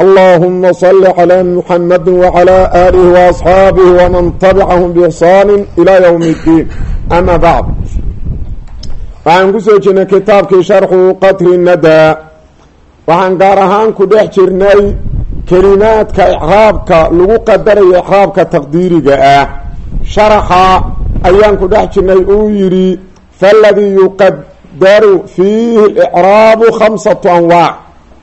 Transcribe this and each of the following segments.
اللهم صل على محمد وعلى آله وأصحاabه ومن تبعهم بإحsaan إلى يوم الدين أmا bعd waxaan ku soo jirnay kitaabkii sharxu qatri nada waxaan gaar ahaan ku dhex jirnay kelimaadka icraabka lagu qadarayo icraabka taqdiiriga ah sharaxa ayaan ku dhex jirnay uu yidhi faladii yuqadaru fiihi اlcraabu khamsaة anwaac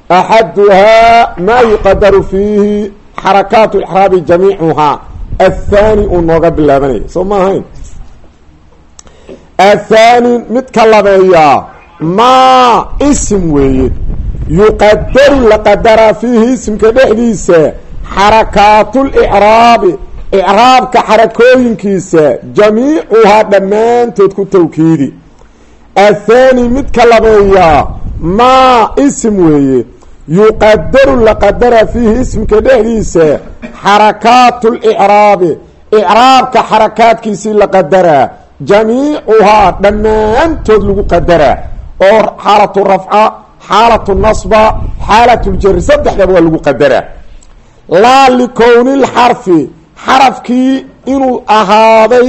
axaduhaa maa yuqadaru fiihi xarakaat icraabi jamiicuhaa athaani uu nooga bilaabanaya soo ma ahayn athaani midka labeeyaa maa isim weeye yuqadaru la qadaraa fiihi isimka dhexdiisa xarakaatul-icraabi icraabka xarakooyinkiisa jamiicuhaa dhammaantood ku tawkiidi athaani midka labeeyaa maa isim weeye yuqadaru la qadara fiihi isimka dhexdiisa xarakaatu licraabi icraabka xarakaadkiisii la qadaraa jamiicuhaa dhammaantood lagu qadaraa oo xaalatu rafca xaalatu nasba xaalatu ljari saddexdaba waa lagu qadaraa laa likowni lxarfi xarafkii inuu ahaaday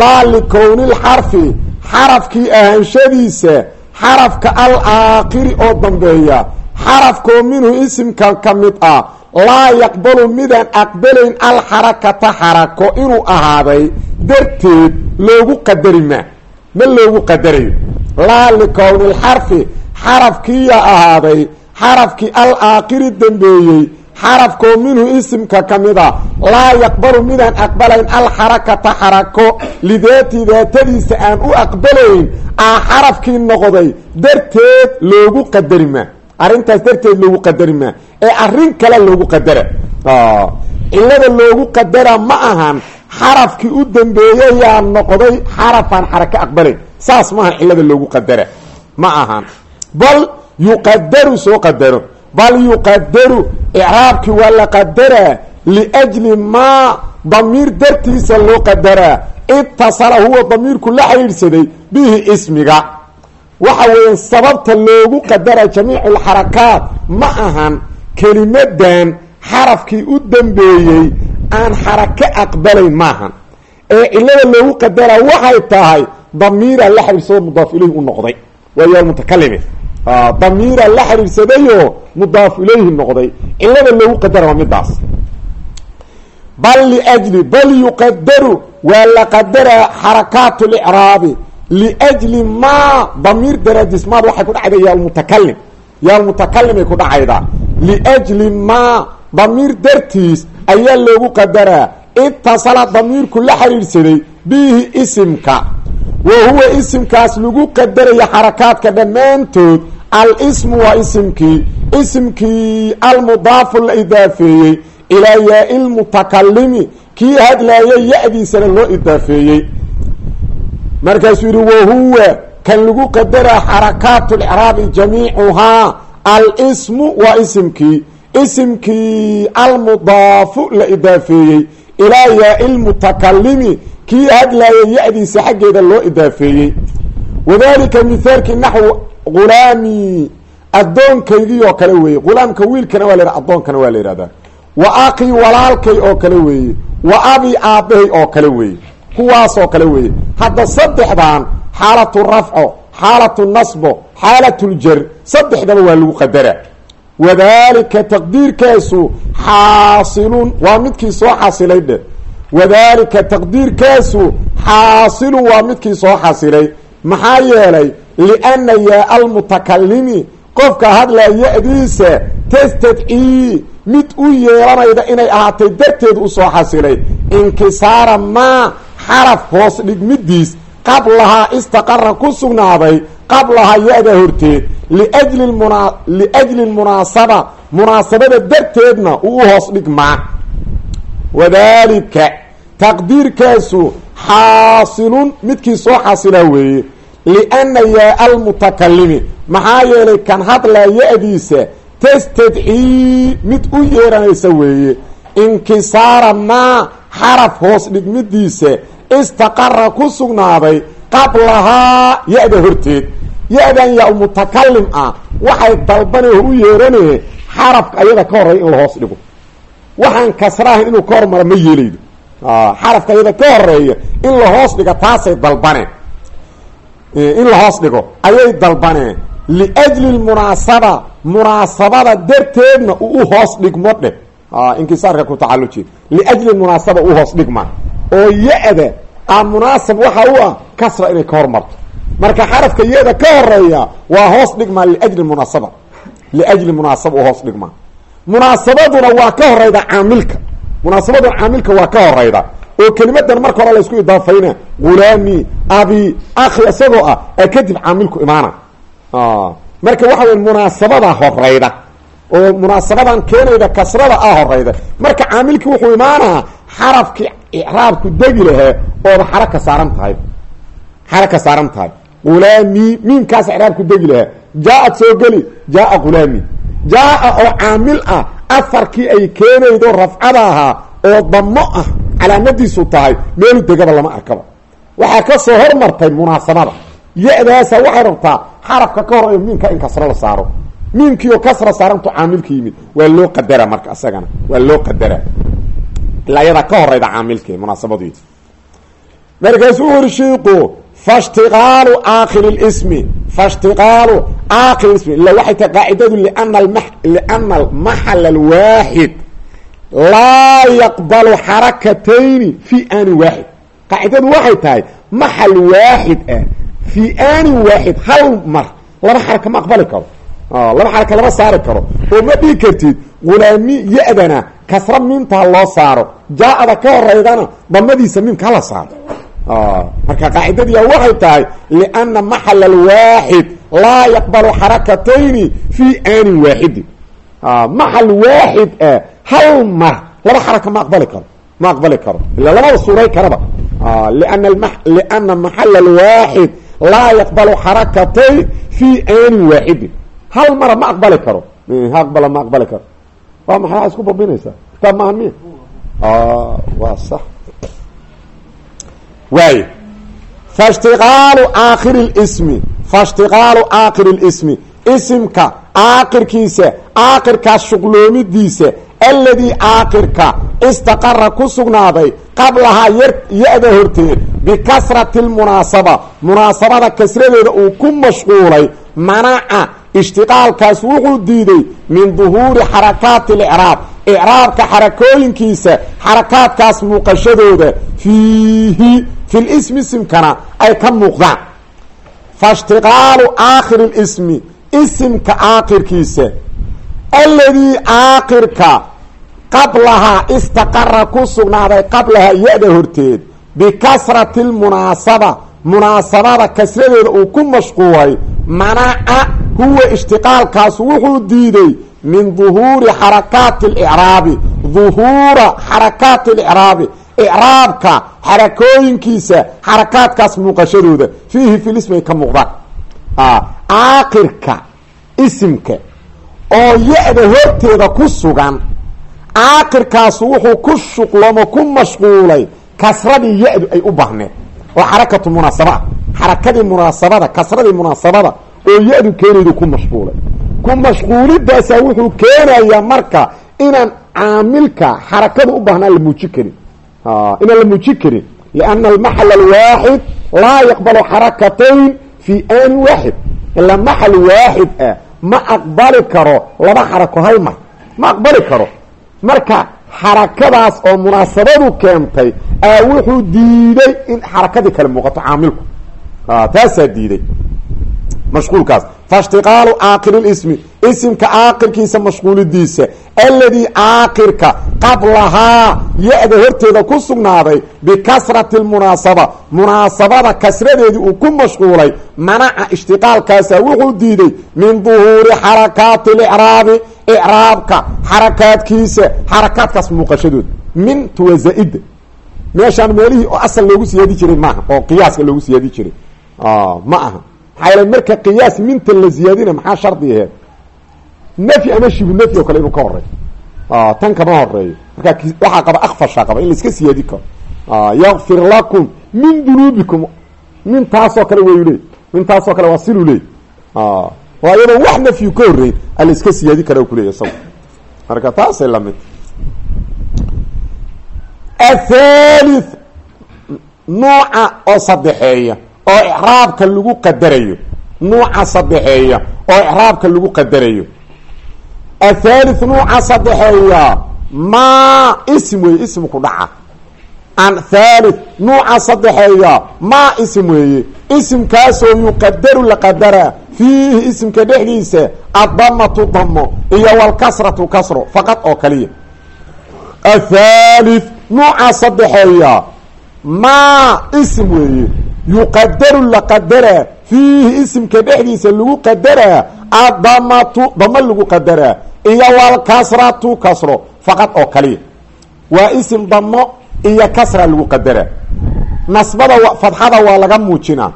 laa likowni lxarfi xarafkii ahaanshadiisa xarafka al aakhiri oo dambeeya xarafkoo minhu isimka ka mid ah laa yaqbalu midaan aqbalayn alxarakata xarako inuu ahaaday darteed loogu qadari ma ma loogu qadarayo laa likowni lxarfi xarafkiiya ahaaday xarafkii al aakhiri dambeeyey xarafkoo minhu isimka ka mid a laa yaqbalu midaan aqbalayn alxarakata xarako lidaati daatadiisa aan u aqbalayn aa xarafkii noqday darteed loogu qadari ma arrintaas darteed loogu qadari maa ee arrin kale loogu qadara. Cilada loogu qadara ma ahan xarafkii u dambeeyayaa noqday xarafaan xarako aqbalayn saas maaha cilada loogu qadara ma ahan. Bal yuqadaru soo qadaro. Bal yuqadaru icraabkii waa la qadaraa liajli maa damiir dartiisa loo qadaraa itasala huwa damiirku la xidhiidhsaday bihi ismiga waxa weeye sababta loogu qadara jamiicu lxarakaat ma ahan kelimadan xarafkii u dambeeyey aan xarako aqbalayn maahan ee cilada loogu qadaraa waxay tahay damiira la xidhiidsado mudaaf ilayhi u noqday. Waayo mutakalime damiira la xidhiidsadayoo mudaaf ilayhi noqday. Cilada loogu qadara waa midaas. Bal liajli bal yuqadaru waa la qadaraa xarakaat licraabi liajli maa damiir daraadiis maad waxay ku dhacayda yaalmutakalim yaalmutakalimay ku dhacaydaa liajli maa damiir dartiis ayaa loogu qadaraa itasala damiirku la xidhiidhsaday bihi isimka wa huwa isimkaas lagu qadaraya xarakaadka dhammaantood al-ismu waa isimkii isimkii almudaafu la idaafeeyey ilaa yaa-i lmutakalimi kii hadlaaya ya-diisana loo idaafeeyey markaasuu yihi wahuwa kan lagu qadaraa xarakaat licraabi jamiicuhaa al-ismu waa isimkii. Isimkii almudaafu la idaafeeyey. Ilaa yaa-i lmutakalimi kii hadlaaya ya-diisa xaggeeda loo idaafeeyey. Wadalika mithaalkii naxwu gulaami addoonkaygii oo kale weeye. Gulaamka wiilkana waa la yhah addoonkana waa la yihahdaa wa akii walaalkay oo kale weeye. Wa abi aabbahay oo kale weeye kuwaas oo kale weeye. Hadda saddexdan xaalatu rafco xaalatu nasbo xaalatu ljar saddexdaba waa lagu qadaraa wadalika taqdiirkaasu xaasilun waa midkii soo xasilay dhe. Wadalika taqdiirkaasu xaasilun waa midkii soo xasilay maxaa yeelay? Lianna yaa almutakalimi qofka hadlaa ya-diisa tastadcii mid u yeelanayda inay ahaatay darteed u soo xasilay inkisaara maa xaraf hoos dhigmidiis qablahaa istaqara ku sugnaaday qablahaa ya-da horteed liajli muna liajli lmunaasaba munaasabada darteedna uu u hoos dhigmaa. Wadalika taqdiirkaasu xaasilun midkii soo xaasila weeye lianna yaa almutakalimi maxaa yeelay kan hadlaa ya-diisa tastadcii mid u yeeranaysa weeye inkisaara maa xaraf hoos dhigmidiisa istaqara ku sugnaaday qablahaa ya-da horteed. Ya-dan yaa mutakalim ah. Waxay dalbanee u yeeranee xarafka ayada ka horreeya in la hoos dhigo. Waxaan kasraahan inuu ka hormaro ma yeelaydo. Xarafka ayada ka horreeya in la hoos dhigo taasay dalbaneen in la hoos dhigo ayay dalbaneen liajli lmunaasaba munaasabada darteedna u hoos dhigmo dheh inkisaarka ku tacaluji liajli munaasaba u hoos dhigma oo ya-da a munaasab waxa u ah kasra inay ka hormarto. Marka xarafka ya-da ka horreeya waa hoos dhigmaa liajli munaasaba. Liajli munaasaba u hoos dhigmaa munaasabaduna waa ka horeyda caamilka. Munaasabaduna caamilka waa ka horeyda oo kelimadan marka hore laysku idaafayna gulaami abi akhi isagoo ah a kadib caamilku imaana. Marka waxa weya munaasabada horeyda oo munaasabadan keenayda kasrada ah horeyda marka caamilkii wuxuu imaanaa xarafkii icraabku degi lahaa ooda xaraka saaran tahay. Xaraka saaran tahay. Gulaami miimkaas icraabku degi lahaa. Jaa-ad soo geli jaa-a gulaami. Jaa-a oo caamil ah afarkii ay keenaydo rafcada ahaa oo damo ah calaamadiisu tahay meelu degaba lama arkaba. Waxaa ka soo hormartay munaasabada. Ya-daasa waxay rabtaa xarafka ka horeeyo miimka in kasro la saaro miimkiioo kasra saarantu caamilka yimid. Waa loo qadara marka isagana waa loo qadara ilaa iyadaa ka horeyda caamilki munaasabadii markaasuu uri shiiku fashtiqaalu aakhiri lismi fashtiqaalu aakhir ismi illa waxay tahay qaacidadu liana alma liana almaxal alwaaxid laa yaqbalu xarakatayni fi aanin waaxid qaacidadu waxay tahay maxal waaxid ah fii aanin waaxid hal mar laba xaraka ma aqbali karo laba xaraka lama saari karo oo ma dhigi kartid gulaami ya-dana kasra miimta loo saaro. Jaa-ada ka horeydana damadiisa miimka hala saaro. Marka qaacidadiia waxay tahay liana maxal alwaaxid laa yaqbalu xarakatayni fii aanin waaxidin maxal waaxid ah hal mar laba xaraka ma aqbali karo ma aqbali karo. Ila labada suuray karaba. Liana liana maxal alwaaxid laa yaqbalu xarakatayn fii aanin waaxidin hal mara ma aqbali karo. Aqbala ma aqbali karo waa maxay? Waa isku babinaysaa kitaab maaha miya? Waa sax. Waay fashtiqaalu aakhiri lismi fashtiqaalu aakhiri lismi isimka aakirkiisa aakirkaas shuqloomidiisa alladii aakirka istaqara ku sugnaaday qablahaa yar ya-da horteed bikasrati lmunaasaba munaasabada kasradeeda uu ku mashquulay manaca ishtiqaalkaas wuxuu diiday min duhuuri xarakaati licraab icraabka xarakooyinkiisa xarakaadkaas muuqashadooda fiihi fi lismi isimkana ay ka muuqdaan. Fashtiqaalu aakhiri lismi isimka aakirkiisa alladii aakirka qablahaa istaqara ku sugnaaday qablahaa ya-da horteed bikasrati lmunaasaba munaasabada kasradeeda uu ku mashquulay manaca huwa ishtiqaalkaas wuxuu diiday min duhuuri xarakaati licraabi duhuura xarakaati licraabi icraabka xarakooyinkiisa xarakaadkaas muuqashadooda. Fiihi filismay ka muuqdaan. Aakirka isimka oo ya-da horteeda ku sugan aakirkaasu wuxuu ku shuqlomo ku mashquulay kasradii ya-du ay u baahneed. Oo xarakatu munaasaba. ah xarakadii munaasabada kasradii munaasabada oo ya-du keenaydu ku mashquulay. Ku mashquulidaasaa wuxuu keenayaa marka inaan caamilka xarakada u baahnaa la muuji karin. Inaan la muuji karin. Liana almaxal alwaaxid laa yaqbalu xarakatayn fii aanin waaxid. Ilaa maxal waaxid ah ma aqbali karo laba xarako hal mar. Ma aqbali karo. Marka xarakadaas oo munaasabadu keentay aa wuxuu diiday in xarakadii kale muuqato caamilku taasaa diiday mashquulkaas faishtiqaalu aakiri lismi isimka aakirkiisa mashquulidiisa alladii aakirka qablahaa ya-da horteeda ku sugnaaday bikasrati lmunaasaba munaasabada kasradeedii uu ku mashquulay manaca ishtiqaalkaasa wuxuu diiday min duhuuri xarakaati licraabi icraabka xarakaadkiisa xarakaadkaas muuqashadooda mintu waa zaa-ida meeshaan meelihii oo asal loogu siyaadi jiray maaha oo qiyaaska loogu siyaadi jiray ma aha. Maxaa yeele marka qiyaas minta la ziyaadina maxaa shardi aheed nafyi ama shibu nafyi oo kale inuu ka horeeyo tan kama horeeyo marka waxaa qaba akfasha qaba in laiska siyaadi karo. Yakfir lakum min dunuubikum. Mintaasoo kale wayu leey mintaasoo kale waa silu leey waa iyadoo wax nafyu ka horreey a la iska siyaadi kara kuleeya isago marka taasay la mid athalith nuuca oo saddexeeya oo icraabka lagu qadarayo nuuca saddexeeya oo icraabka lagu qadarayo. Athalith nuuca saddexeeya maa ism weeye ismku dhaca. An thalith nuuca saddexeeya maa ism weeye. Isimkaasoo yuqadaru la qadara fiihi isimka dhexdiisa addamatu damo iyo walkasratu kasro faqad oo kaliya. Athalith nuuca saddexeeya maa ism weeye yuqadaru la qadaraa fiihi isimka dhexdiisa lagu qadaraa addamatu damo lagu qadaraa iyo walkasratu kasro faqad oo kaliya waa isim damo iyo kasra lagu qadaraa nasbada fadxada waa laga muujinaa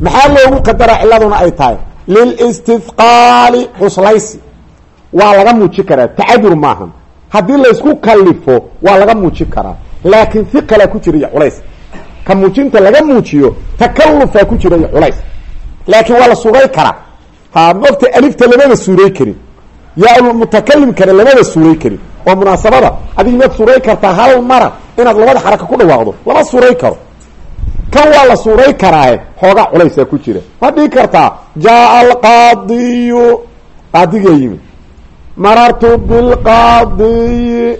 maxaa loogu qadaraa ciladuna ay tahay lilistithqaali cuslaysi waa laga muuji karaa tacadur maahan haddii laysku kalifo waa laga muuji karaa laakiin hiqalaa ku jira culays ka muujinta laga muujiyo takalufaa ku jira iyo culays. Laakiin waa la sugay karaa ha mogta alifta lamada suuray karin. Yaa mutakalimkana lamada suuray karin. Oo munaasabada. Adig maad suuray kartaa hal mara inaad labada xaraka ku dhawaaqdo lama suuray karo. Kan waa la suuray karaahe xoogaa culaysaa ku jira. Waad dhigi kartaa jaaa alqaadiyu qaadigaa yimi. Marartu bilqaadiyi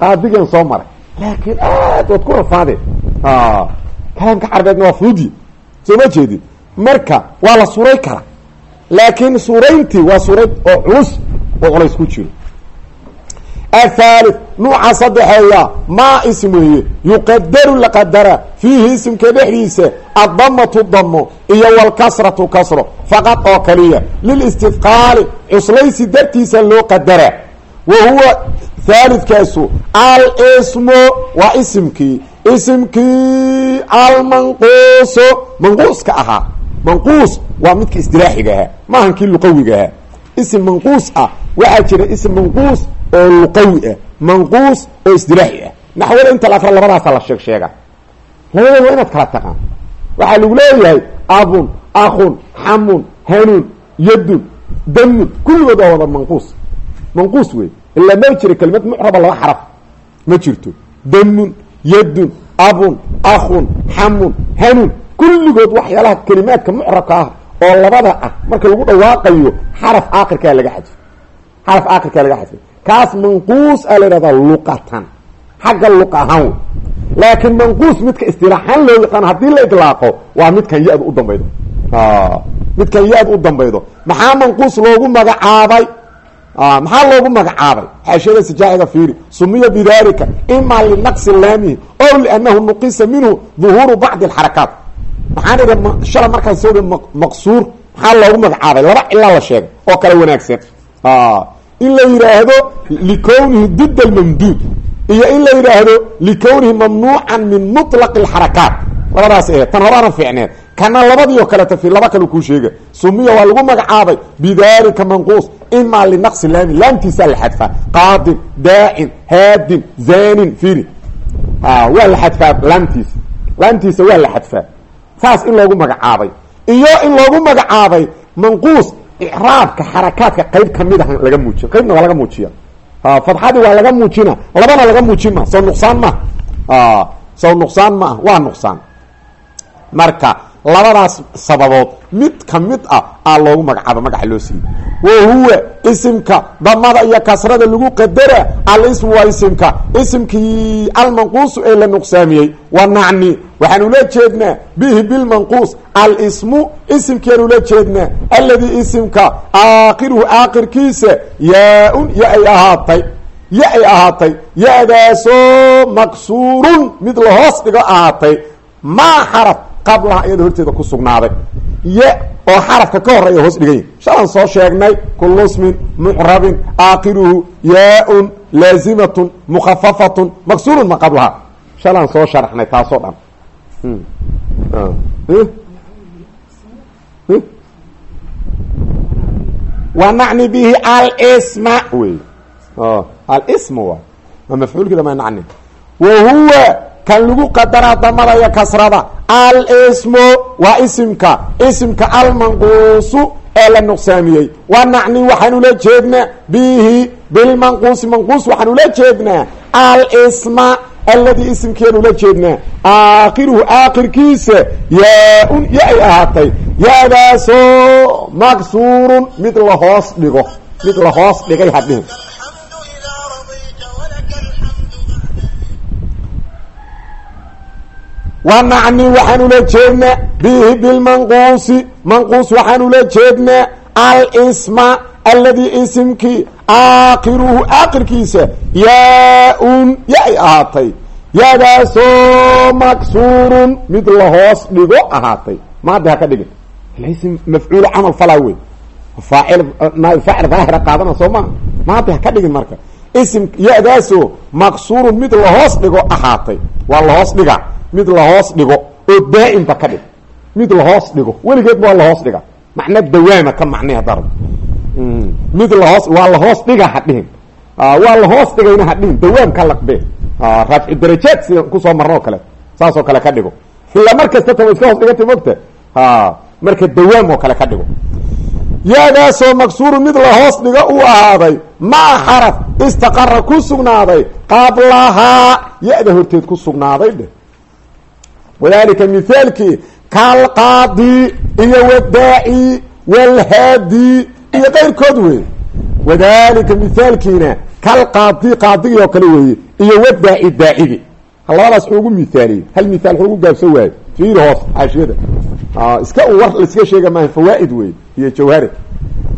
qaadigan soo maray. Laakiin aad waad ku rafaadeen kalaamka carbeedna waa fuudi soo ma jeedid marka waa la suuray karaa laakiin suurayntii waa suurayd oo culus oo culays ku jiro. Athalith nuuca saddexeeya maa ism weeye. Yuqadaru la qadara fiihi isimka dhexdiisa addamatu damo iyo walkasratu kasro faqad oo kaliya. Lilistidqaali cuslaysi dartiisa loo qadaraa wa huwa haalidkaasu al-ismu waa isimkii isimkii almanquusu manquuska ahaa. Manquus waa midka istilaaxiga ahaa maahan kii luqawiga ahaa. Isim manquus ah waxaa jira isim manquus oo luqawi ah manquus oo istilaaxi ah. Naxwada inta la akra labadaasa la sheeg sheega. Labadooda waa inaad kala taqaan. Waxaa lagu leeyahay abun akun xamun hanuun yadun damun kulligood waa wada manquus. Manquus wey ilaa ma jira kelimad mucraba laba xaraf. Ma jirto. Damun yadun abun akun xamun hanuun kulligood waxyaalaha kelimaadka mucrabka ah oo labada ah marka lagu dhawaaqayo xaraf aakirkaa laga xadfay xaraf aakirkaa laga xadfay kaas manquus a la ihahdaa luqatan. Xagga luq ahaan. Laakiin manquus midka istilaaxaan loo yaqaano haddii la idlaaqo waa midkan ya-da u dambaydo. Midkan ya-da u dambaydo. Maxaa manquus loogu magacaabay maxaa loogu magacaabay? Xaashiyada sijaaciga fiiri sumiya bidalika ima linaqsi laamihi o liannahu nuqisa minhu duhuuru bacdi alxarakaat. Maxaan idhi shala markaan soo maqsuur maxaa loogu magacaabay? Laba cilaa la sheegay oo kale wanaagsan. In la yidhaahdo likownihi did almamduud iyo in la yidhaahdo likownihi mamnuucan min muطlaq اlxarakaat labadaas aheed tan horaana fiicneed. Kana labadii oo kaleta laba kale kuu sheega sumiya waa lagu magacaabay bidalika manquus ima linaqsi laami laamtiisaa la xadfaa qaadin daacin haadin zanin firi waa la xadfaa laamtiisa laamtiisa waa la xadfaa saas in loogu magacaabay iyo in loogu magacaabay manquus icraabka xarakaadka qayb ka mid ah laga muujiya qaybna waa laga muujiya fadxadii waa laga muujina labana laga muujin ma soo nuqsaan ma soo nuqsaan ma ah waa nuqsaan marka labadaas sababood mid ka mid ah aa loogu magacaaba magaca loo siiyey. Wa huwa isimka damada iyo kasrada lagu qadara alismu waa isimka isimkii almanquusu ee la nuqsaamiyey. Wa nacni waxaan ula jeednaa bihi bilmanquus. Alismu isimkiaan ula jeednaa. Alladii isimka aakhiruhu aakhirkiisa yaa-un ya ay ahaatay. Ya ay ahaatay. Ya-daasoo maksuurun mid la hoos dhigo ahaatay. Maa xaraf qablaha iyada horteeda ku sugnaaday. Ye oo xarafka ka horreeya hoos dhigany shalan soo sheegnay kullu smin mucrabin aakhiruhu yaa-un laazimatun mukhafafatun maksuurun ma qablaha. Shalaan soo sharaxnay taasoo dhan. Wa nacni bihi alsma wey alsma waay waa mafcuulkii dama nacni. Wa huwa kan lagu qadaraa damadaya kasrada. Alsmu waa isimka. Isimka almanquusu ee la nuqsaamiyey. Wa nacni waxaan ula jeednaa bihi bilmanquusi manquus waxaan ula jeednaa alsma alladii isimkeenu ula jeednaa aakhiruhu aakhirkiisa yaa-un ya ay ahaatay. Yaadaasoo maksuurun mid la hoos dhigo. Mid la hoos dhigay hadhihin wa nacni waxaan ula jeednaa bihi bilmanquusi manquus waxaan ula jeednaa alsma alladii isimkii aakhiruhu aakhirkiisa yaa-un ya ay ahaatay. Yaadaasoo maksuurun mid la hoos dhigo ahaatay. Maadi ha ka dhigin. Ism mafcuul camal falaa wey faacil faacil daahira qaadana soo maa maadi ha ka dhigin marka. Ism ya-daasoo mid la dhigo ahaatay. Waa la hoos dhiga mid la hoos dhigo oo daa'imba ka dhig. Mid la hoos dhigo. Weligeedba waa la hoos dhiga. Macna dawaama ka macnay hadda rab mid lahoos waa lahoos dhiga hadhihin waa lahoos dhigayna hadhihin dawaam ka laqbe rafci darajaad sida ku soo marno o kale. Saas oo kale ka dhigo. Ila mar kasta taba iska hoos dhigata mogta marka dawaam oo kale ka dhigo. Yaadaasoo maksuuru mid lahoos dhigo uu ahaaday maa xaraf istaqara ku sugnaaday qablahaa ya-da horteed ku sugnaaday dheh wadalika mithaalkii kalqaadi iyo wadaaci walhaadi iyo qayrkood wey wadalika mithaalkiina kalqaadi qaadigii oo kale weeye iyo wadaaci daacigi labadaas ugu mithaaliyey hal mithaal wuxuu ugu gaabsan waayo fiiri hoos xaashiyada. Iska u war laiska sheega maaha fawaa'id wey iyo jawhare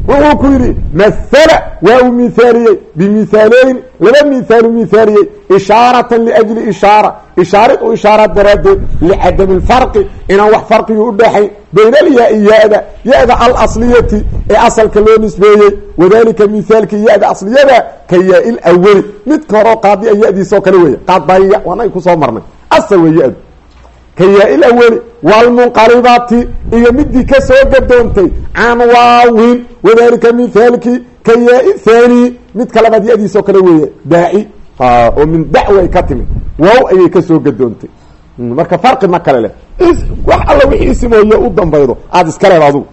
wuxuu ku yidhi mathala waa uu mithaaliyey bimithaalooyin laba mithaalu mithaaliyey ishaaratan liajli ishaara ishaarid u ishaara daraaddeed licadami lfarqi inaan wax farqiga u dhexayn bayna alyaa-i ya-da ya-da alasliyati ee asalka loo nisbeeyey wadalika mithaalkii ya-da asliyada ka yaa-i lawali midka horeo qaadi a ya-diisoo kale weeye qadaya waanay ku soo marnay. Asal wey ya-du ka yaa-il aweli waalmunqalibati iyo midii ka soo gadoontay can waawin wadalika mithaalkii ka yaa-i thani midka labaad ya-diisoo kale weeye daaci oo min dacwa ay ka timid waaw ayay ka soo gadoontay. Marka farqi ma kale leh. Wax alla wixii isimooyo u dambaydo aada iska leed adugu.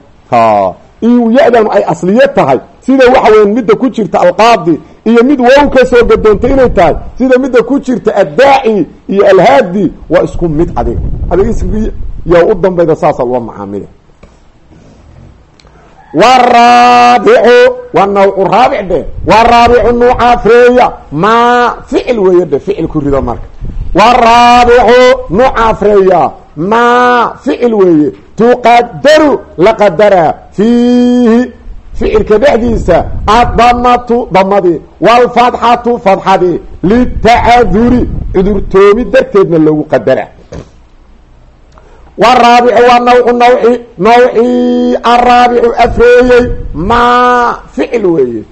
Iyu ya-danu ay asliye tahay sida waxa weya midda ku jirta alqaadi iyo mid wow ka soo gadoontay inay tahay sida midda ku jirta addaaci iyo alhaadi waa isku mid adiga. Adiga ismkii yaa u dambayda saasaa loo macaamile. Waraabicu waa nawcu raabic dhe waraabicu nuuca afreeya maa ficil weeye dhe ficil ku rido marka. Waraabicu nuuca afreeya maa ficil weeye. Tuqadaru la qadaraa fiihi ficilka dhexdiisa addamatu damadii waalfadxatu fadxadii litacaduri cudurtoomi darteedna loogu qadara. Waraabicu waa nawcu nawci nawcii araabicu afreeyey maa ficil weeye.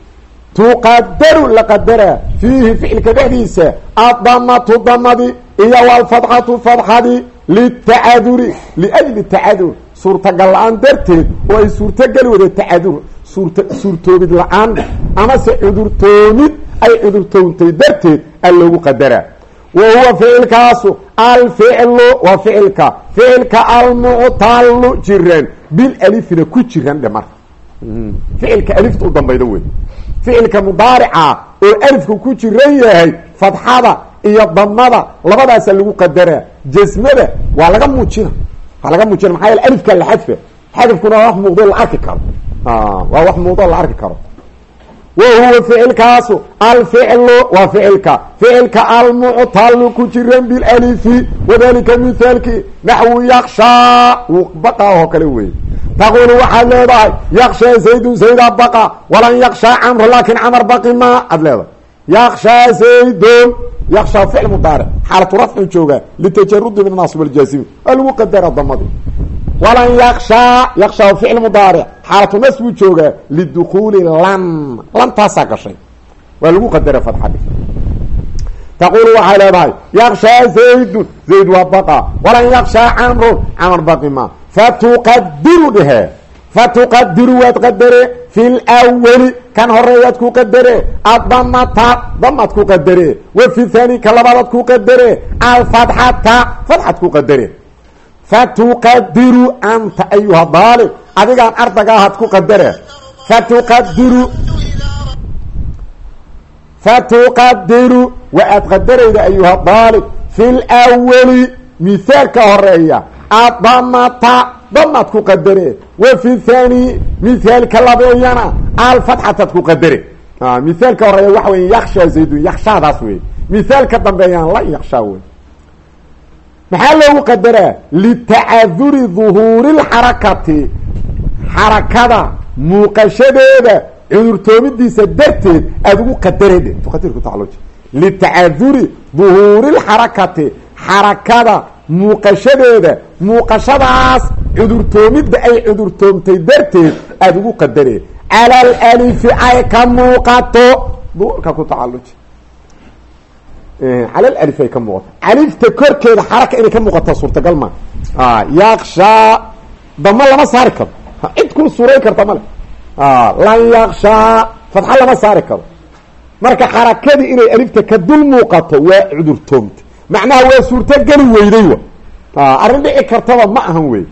Tuqadaru la qadaraa fiihi ficilka dhexdiisa addamatu damadii iyo waalfadxatu fadxadii litacaduri liajli tacadur suurtagal la'aan darteed oo ay suurtogeli wada tacadur suurtoobid la'aan amase cudurtoomid ay cudurtoontay darteed a loogu qadaraa wa huwa ficilkaasu alficlu waa ficilka ficilka almuctalu jiran bil alifina ku jiran dhe marka ficilka alifta u dambayda wey ficilka mudaarica oo alifka ku jiran yahay fadxada iyo damada labadaasa lagu qadaraa jasmada waa laga muujina. Waa laga muujina maxaa yaele alifka la xadfa xadafkuna muuqdo la arki karo waa wax muuqdo la arki karo. wa huwa ficilkaasu alficlu waa ficilka ficilka almuctalu ku jiran bilalifi wadalika mithaalkii naxwu yakshaa wuu baqaa oo kale weeye taqulu waxaad leedahay yakshaa zaydun zayda baqa walan yakshaa camru laakin camar baqi ma aad leedahay yakshaa zaydun yakshaa ficl mudaaric xaalatu rafcin joogaa litajarudi min naasib aljaasimi waa damadi walan yakshaa yakshaa ficl mudaaric xaalatu nas buu joogaa lidukuuli lan lantaasaa gashay. Waa lagu qadara fadxadi taqulu waxay leedahay yakshaa zaydun zayd waa baqa. Walan yakshaa camrun camar baqi ma fatuqadiru dhehe fatuqadiru waad qadare fi lwali kan horeeyaad ku qadare. Adamata damaad ku qadare. Wa ku qadare. Alfatxata fatxaad ku qadare fatuqadiru anta ayuha daalib adigaan ardagaahaad ku qadare fatuqadiru fatuqadiru wa aad qadarayda ayuha daalib fi lwali mihaalka horreeya adamata damaad ku qadare wa fi thani mihaalka labeeyana alfatxataad ku qadare mihaalka horreeya waxa wey yaksha zaydun yakshaadaas wey mihaalka dambeeyana la yakshaa wey maxaa loogu qadaraa? Litacaduri duhuuri lxarakati xarakada muuqashadeeda cudurtoomidiisa darteed aada ugu tacalluji litacaduri duhuuri lxarakati xarakada muuqashadeeda muuqashadaas cudurtoomidda ay cudurtoomtay darteed aada ugu qadaree cala alalifi ay ka muuqato. Duurka ku tacalluji cala alif ay ka muuqato alifta korkeeda xaraka inay ka muuqato suurtagal ma. Yakshaa dama lama saari karo. Cid ku suurayn karta male lan yakshaa fadxa lama saari karo. Marka xarakadii inay alifta ka dul muuqato waa cudurtoomta macnaha waa suurtogeli weyday wa. Arrin dhici kartaba ma ahan wey.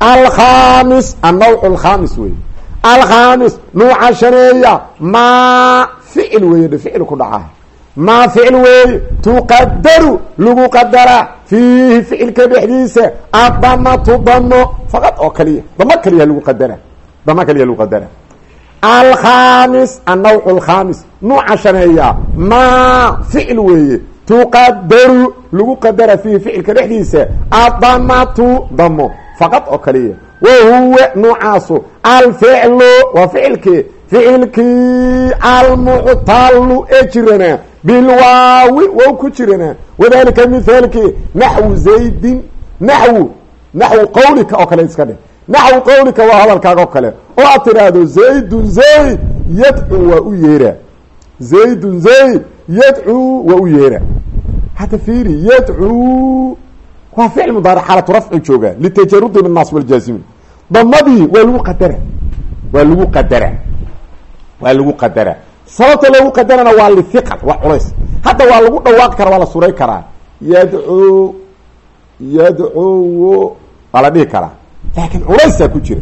Alkhamis annawc alkhamis wey. Alkhamis nuuca shaneeya maa ficil dhe ficil ku dhacaay maa ficil weeye tuqadaru lagu qadara fiihi ficilka dhexdiisa adamatu damo faqad oo kaliya damo kaliya lagu qadara damo kaliya lagu qadara. Alkhamis annawc alkhamis nuuca shaneeya maa ficil weeye tuqadaru lagu qadara fiihi ficilka dhexdiisa adamatu damo faqad oo kaliya. Wa huwa nuucaasu alficlu waa ficilkii ficilkii almuctalu ee jiranaa bilwaawi wow ku jiranaa wadalika mithaalkii naxwu zaydin naxwu naxwu qawlika oo kale iska dheh naxwu qawlika waa hadalkaaga oo kale oo aad tidhaahdo zaydun zayd yadcuu waa u yeeraa zaydun zayd yadcuu waa u yeeraa hadda fiiri yadcuu waa ficil mudaaric xaalatu rafci jooga litajarudi min naas waljaazimin damadii waa lagu qadara waa lagu qadara waa lagu qadara sababta loogu qadarana waa lihiqal waa culays. Hadda waa lagu dhawaaqi karaa waa la suray karaa. Yadcuu yadcuu waa la dhihi karaa. Laakin culaysaa ku jira.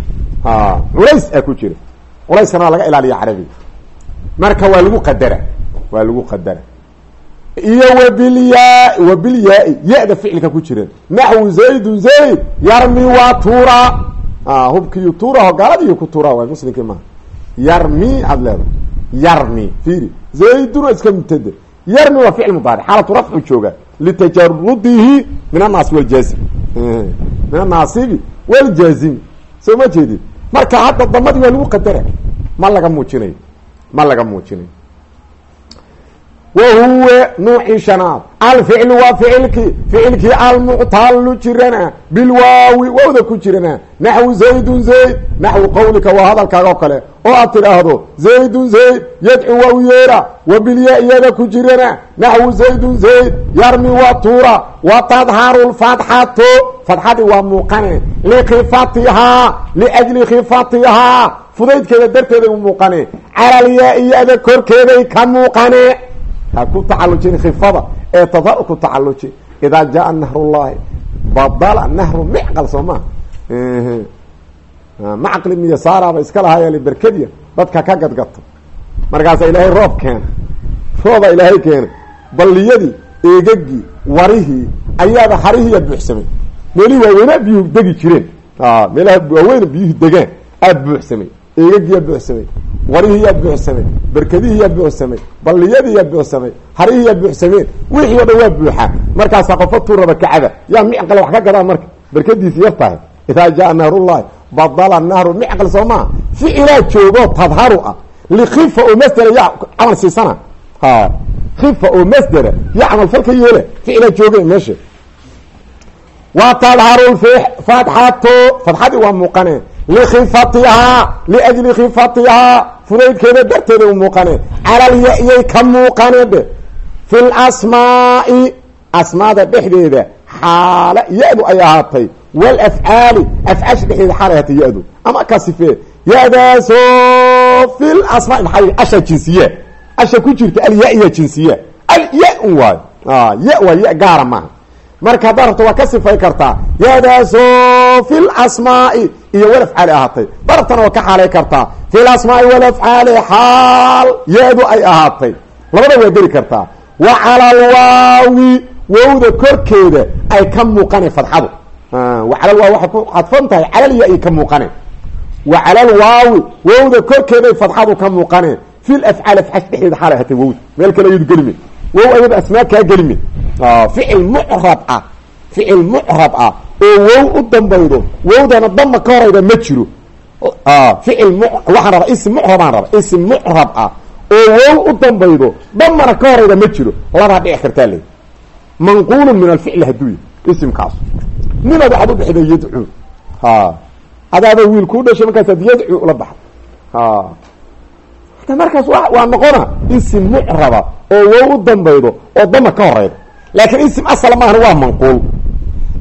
Culays aa ku jira. Culayskana waa laga ilaaliya carabiga marka waa lagu qadara waa lagu qadara iyo wabilyaa wabilyaa-i ya-da ficilka ku jireen naxwu zaydun zayd yarmi waa tuura hubkiiyo tuuraho gaaladiiyo ku tuura waay muslimkii maha yarmi aad leedahay yarmi fiiri. Zaydun waa iska mubtada yarmi waa ficil mudaaric xaalatu rafcu jooga. Litajarudihi min annaas waljaazim min annaasibi waljaazimi soo ma jeedid marka hadda damadii waa lagu qadara ma laga muujinayo ma laga muujinayo wahuwa nuucii shanaad alficlu waa ficilkii ficilkii almuctalu jirana bilwaawi wawda ku jirana naxwu zaydun zayd naxwu qawlika waa hadalkaaga oo kale oo aad tidhaahdo zaydun zayd yadcu waa u yeera wa bilya iyada ku jirana naxwu zaydun zayd yarmi waa tuura wa tadharu lfatxatu fatxadii waa muuqane likifatihaa liajli khifatihaa fudaydkeeda darteeday muuqane calalyaa iyada korkeeday ka muuqane ha ku tacalujin khifada ee tadharu ku tacaluji idaa jaa nahrullahi badala nahru micqal soo maa macqli miyo saaraaba iska lahaayal berkadiya dadka ka gadgato. Markaasa ilaahay roob keena. Rooba ilaahay keena. Balliyadii eegagii warihii ayaaba harihiiyaa buuxsamay. Meelihii waaweynaa biyuhu degi jireen. Meelaha waaweyna biyuhu degaan aada buuxsamay eegagiyaa buuxsamay warihiyaa buuxsamay berkadihiyaa buuxsamay balliyadiiyaa buuxsamay harihiyaa buuxsameen wixii o dhan waa buuxaa markaasaa qofo tuuraba kacada yaa micqal wax ka gadaa marka. Berkadiisi yar tahay. Idaa jaa nahrullahi badala nahru micqal soo maa. Ficilaa joogoo tadharu ah. Likifa oo masdera yaa camal siisana. Ha kifa oo masdera yaa camal falka yeela ficilaa jooge meesha wa tadharu fatxatu fatxadii waa muuqane likifatihaa liajli khifatihaa fudaydkeeda darteeda u muuqane calalya-yay ka muuqane dhe fi lasmaa'i asmaada dhexdeeda xaale ya-du ay ahaatay walafcaali afcaasha dhexdeeda xaal ay ahaatay ya-du ama ka sifee ya-daasoo fi lasmaai maxaa asha jinsiya asha ku jirta alya iya jinsiya alya waayo ya waa ya gaara maaha marka haddaad rabto waa ka sifay kartaa ya-daasoo fi lasmaai iyo walafcaali ahaatay. Darabtana waa ka xaalay kartaa fi lasmaai walafcaali xaal ya-du ay ahaatay. Labada waa geli kartaa wa cala wowda korkeeda ay ka muuqane fadxadu. Wa cala lwaawi waxay ku cadfan tahay calalya ay ka muuqane wa cala alwaawi wowda korkeeday fadxadu ka muuqane fi lafcaal afxaash dhexdeeda xaalay ahatay wowda meel kale ayadu gelime wow ayada asmaa kaa gelime ficil mucrab ah ficil mucrab ah. Oo wow u dambaydo wowdana dama ka horayda ma jiro ficil m waxaan rabaa ism mucrabaan raba ism mucrab ah. Oo wow u dambaydo damana ka horayda ma jiro labaa dhici kartaa le manquulu min alficli haduuya isimkaas ninaad waxaad u dhexda yadcuu adaada wiil kuu dhashay markaasaad yadcuu ula hata markaas wa waa noqona isim mucraba oo wow u dambaydo oo dama ka horeyda laakiin isim asal maahana waa manquul.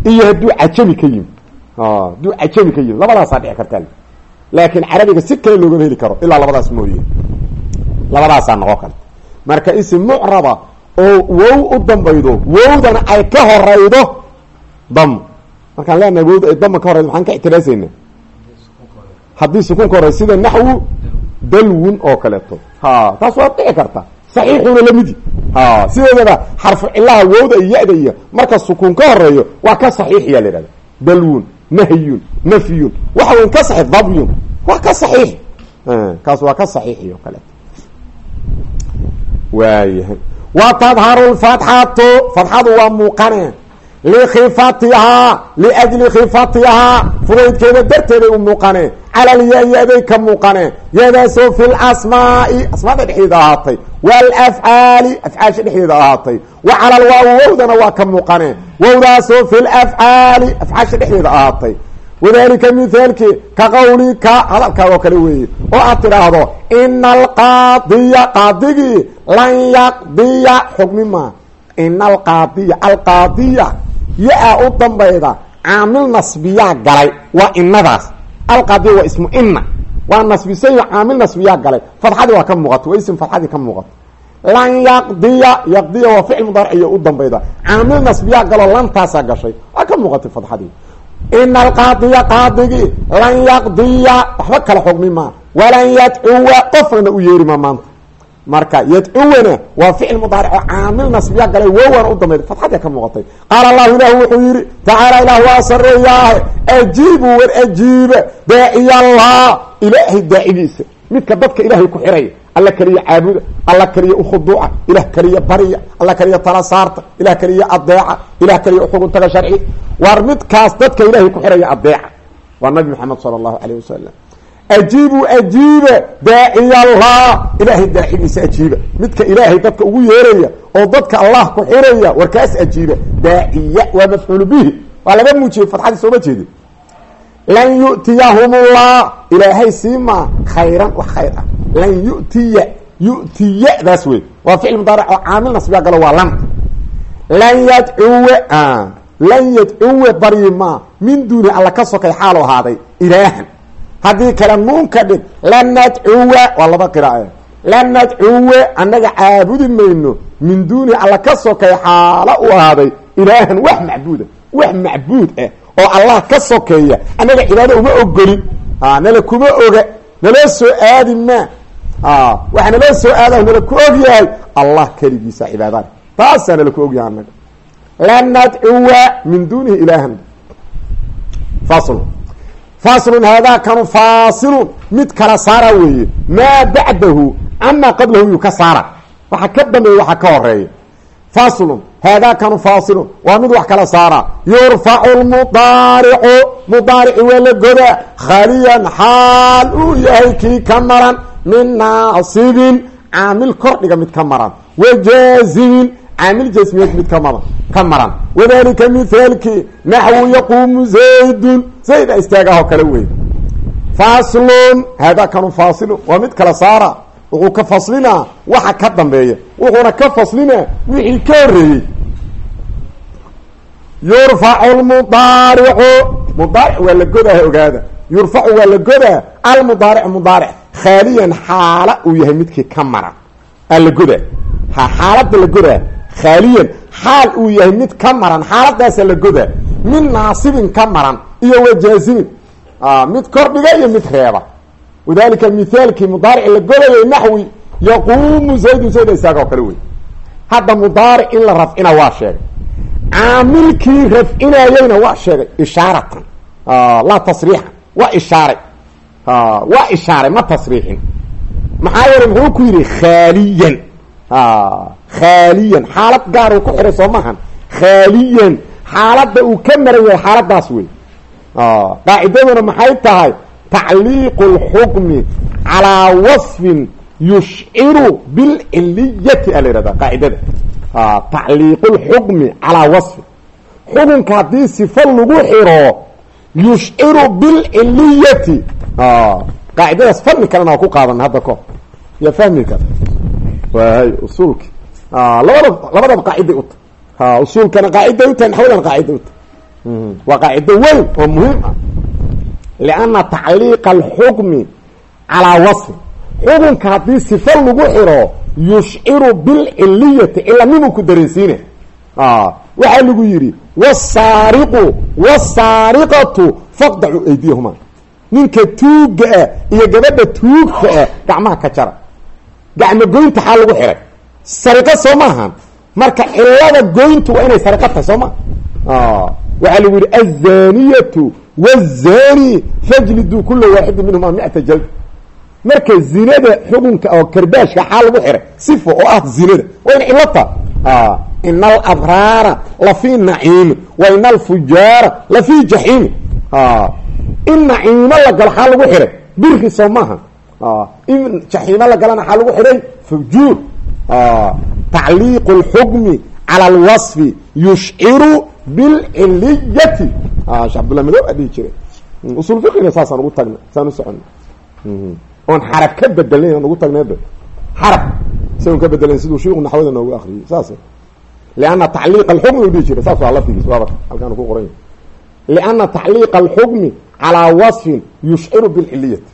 Iyo hadduu cajami ka yimi hadduu cajami ka yimi labadaasaa dhici kartaa laakiin carabiga si kale loogama heli karo ilaa labadaas mooye. Labadaasaa noqon karta marka isim mucraba oo wow u dambaydo wowdana ay ka horeydo dam. Markaan leenahay wowda ay dama ka horeydo maxaan ka ictiraasayna? Haddii sukun ka horey sida naxwu dalwun oo kaleeto. Ha taas waa dhici karta. Saxiixuna lamidi ha sideedaba xarfu cilaha wowda iyo ya-da iyo marka sukuun ka horeeyo waa ka saxiixiya la ihahda dalwun nahyun nafyun waxa weyn ka saxiix dabyun waa ka saxiix. Kaas waa ka saxiixi oo kaleeto. Waayahay. Wa tadharu lfatxatu fatxadu waa muuqane likhifatihaa liajli khifatihaa fudaydkeeda darteeday u muuqane calalya-yaday ka muuqane yadaasoo fi lasmaai asmaada dhexdeeda ahaatay walafcaali afcaasha dhexdeeda ahaatay wa cala lwaawi wowdana waa ka muuqane wowdaasoo fi lafcaali afcaasha dhexdeeda ahaatay wadalika mithaalkii ka qawlika hadalkaaga oo kale weeye oo aad tidhaahdo ina alqaadiya qaadigii lan yaqdiya xugmi maa ina alqaadiya alqaadiya ya-a u dambayda caamil nasbiyaa galay waa inadaas alqaadiya waa ismu ina waa nasbisayo caamil nasbiyaa galay. Fadxadii waa ka muuqato waa ism fadxadii ka muuqato. Lan yaqdiya yaqdiya waa ficil mudaariciyo u dambayda. Caamil nasbiyaa galo lantaasaa gashay waa ka muuqatay fadxadii ina alqaadiya qaadigii lan yaqdiya waxba kala xugmi maa walan yadcuwa qofna u yeerima maanta marka yadcuwana waa ficil mudaaric oo caamil nasbiya galay wowana u dambayda fadxadia ka muuqatay. Qaala allahu ilahu wuxuu yihi tacaala ilah waa sareeyaahe ajiibu war ajiiba daaciyallah ilaahay daacigiisa midka dadka ilaahay ku xiraya alla keliya caabuda alla keliya ukhuduuca ilah keliya bariya alla keliya tala saarta ilah keliya adeeca ilah keliya uxugun taga sharci. Waar midkaas dadka ilaahay ku xiraya adeeca waa nabi maxamed sala allahu alayh wasalam ajiibu ajiiba daaciyallah ilaahay daacigiisa ajiiba midka ilaahay dadka ugu yeeraya oo dadka allah ku xiraya warkaas ajiiba daaciya waa mafcuulu bihi. Waa laga muujiyey fadxadii sooma jeedi lan yu'tiyahumullah. Ilaahay siimaa khayran wax khayr ah. Lan yu'tiya yu'tiyadaas wey waa ficil mudaaric oo caamil nasbiya galo waa lan. Lan yadcuwe lan yadcuwe baryi maa min duuni alla ka sokay xaalo ahaaday ilaahan haddii kale nuun ka dhig lan nadcuwa waa laba qiraa'e lan nadcuwe annaga caabudi mayno min duuni alla ka sokay xaalo u ahaaday ilaahan wax macbuuda wax macbuud ah oo allah ka sokeeya annaga cibaado uma ogolin nala kuma oga naloo soo aadi maa waxa naloo soo aada nala ku og yahay allah keligiisa cibaadada taasaa nala ku og yahay annaga. Lan nadcuwa min dunihi ilaahan. Fasl faslun haadaa kanu faasilun mid kala saara weeye maa bacdahu amaa qablahu yuu ka saara waxa ka dambeeya waxa ka horreeya faslun haadaa kanu faasilun waa mid wax kala saara yurfacu lmudaaricu mudaarici waa la godaa khaliyan xaal uu yahay kii ka maran min naasibin caamil kordhiga mid ka maran wa jaazimin caamil jasmiyeed mid ka maran ka maran wadalika mithaalkii naxwu yaquumu zaydun zayda istaagaho kale wey faslun haadaa kanu faasilun waa mid kala saara wuxuu ka faslinaa waxa ka dambeeya wuxuuna ka faslina wixii ka horreeyey yurfacu lmudaaricu mudaaric waa la godaha ogaada yurfacu waa la almudaaric mudaaric khaaliyan xaala uu yahay midkii ka maran aa xaalada la godaa khaaliyan xaal uu yahay mid ka maran xaaladaasa la godaa. Mid naasibin ka maran iyo wajaasimin mid kordhiga iyo mid reeba. Wadalika mithaalkii mudaaric la godayay naxwi yaquumu zaydun zayd isaga oo kale wey hadda mudaaric in la rafcina waa sheegay. Caamilkii rafcinayeyna waa sheegay ishaaratan. Laa tasriixan waa ishaaray. Waa ishaaray ma tasriixin. Maxaa yeele muxuu ku yidhi khaaliyan khaaliyan. Xaalad gaar uu ku xihay soo maahan. Khaaliyan. Xaaladda uu ka maran yahay xaaladaas wey qaacidaduna maxay tahay? Tacliiqu اlxukmi calaa wasfin yushciru bilciliyati a la yihahda qaacidada. Tacliiqu lxukmi calaa wasfin. Xukunka haddii sifo lagu xiro yushciru bilciliyati qaacidadaas fahmi kalena waa ku qaadana hadda ko. Ya fahmi kara waay usuulki labada labadaba qaaciday uta usuulkana qaaciday utahay naxwadana qaaciday uta waa qaacido weyn oo muhiim ah. Lianna tacliiqa alxukmi calaa wasfin xukunka haddii sifo lagu xiro yushciru bilciliyati cilanimuu ku dareensiina waxaa lagu yidhi wsaariqu wsaariqatu faqdacu aydiyahuma ninka tuuga ah iyo gabadha tuugta ah gacmaha ka jara. Gacmo goynta xaa lagu xiray sariqo soo maahan. Marka cilada goyntu waa inay sariqo tahay soo ma waxaa lagu yidhi azaniyatu wazani fajliduu kula waaxidin minhuma miata jald marka zinada xukunka oo karbaashka xaa lagu xiray sifo oo ah zinada waa ina cilo ta ina alabraara lafii naciimi wa ina alfujaara lafii jaxiimi in naciimo la galo xaa lagu xiray birki soo maaha in jaxiimo la galana xaa lagu xiray fujuur tacliiqu اlxukmi cala alwasfi yushciru bilciliyati shee abdullah madow a dhihi jiray usul fiqina saasaan ugu tagna saan u oon xarab ka bedelnayn aan ugu tagnayba xarab isagoon ka bedelayn siduu shiiku naxwada noogu akriyay saas lianna tacliiqa alxukmi u dhihi saas waa laftigiis waaba halkaan ku qoran lianna tacliiqa alxukmi calaa wasfin yushciru bilciliyati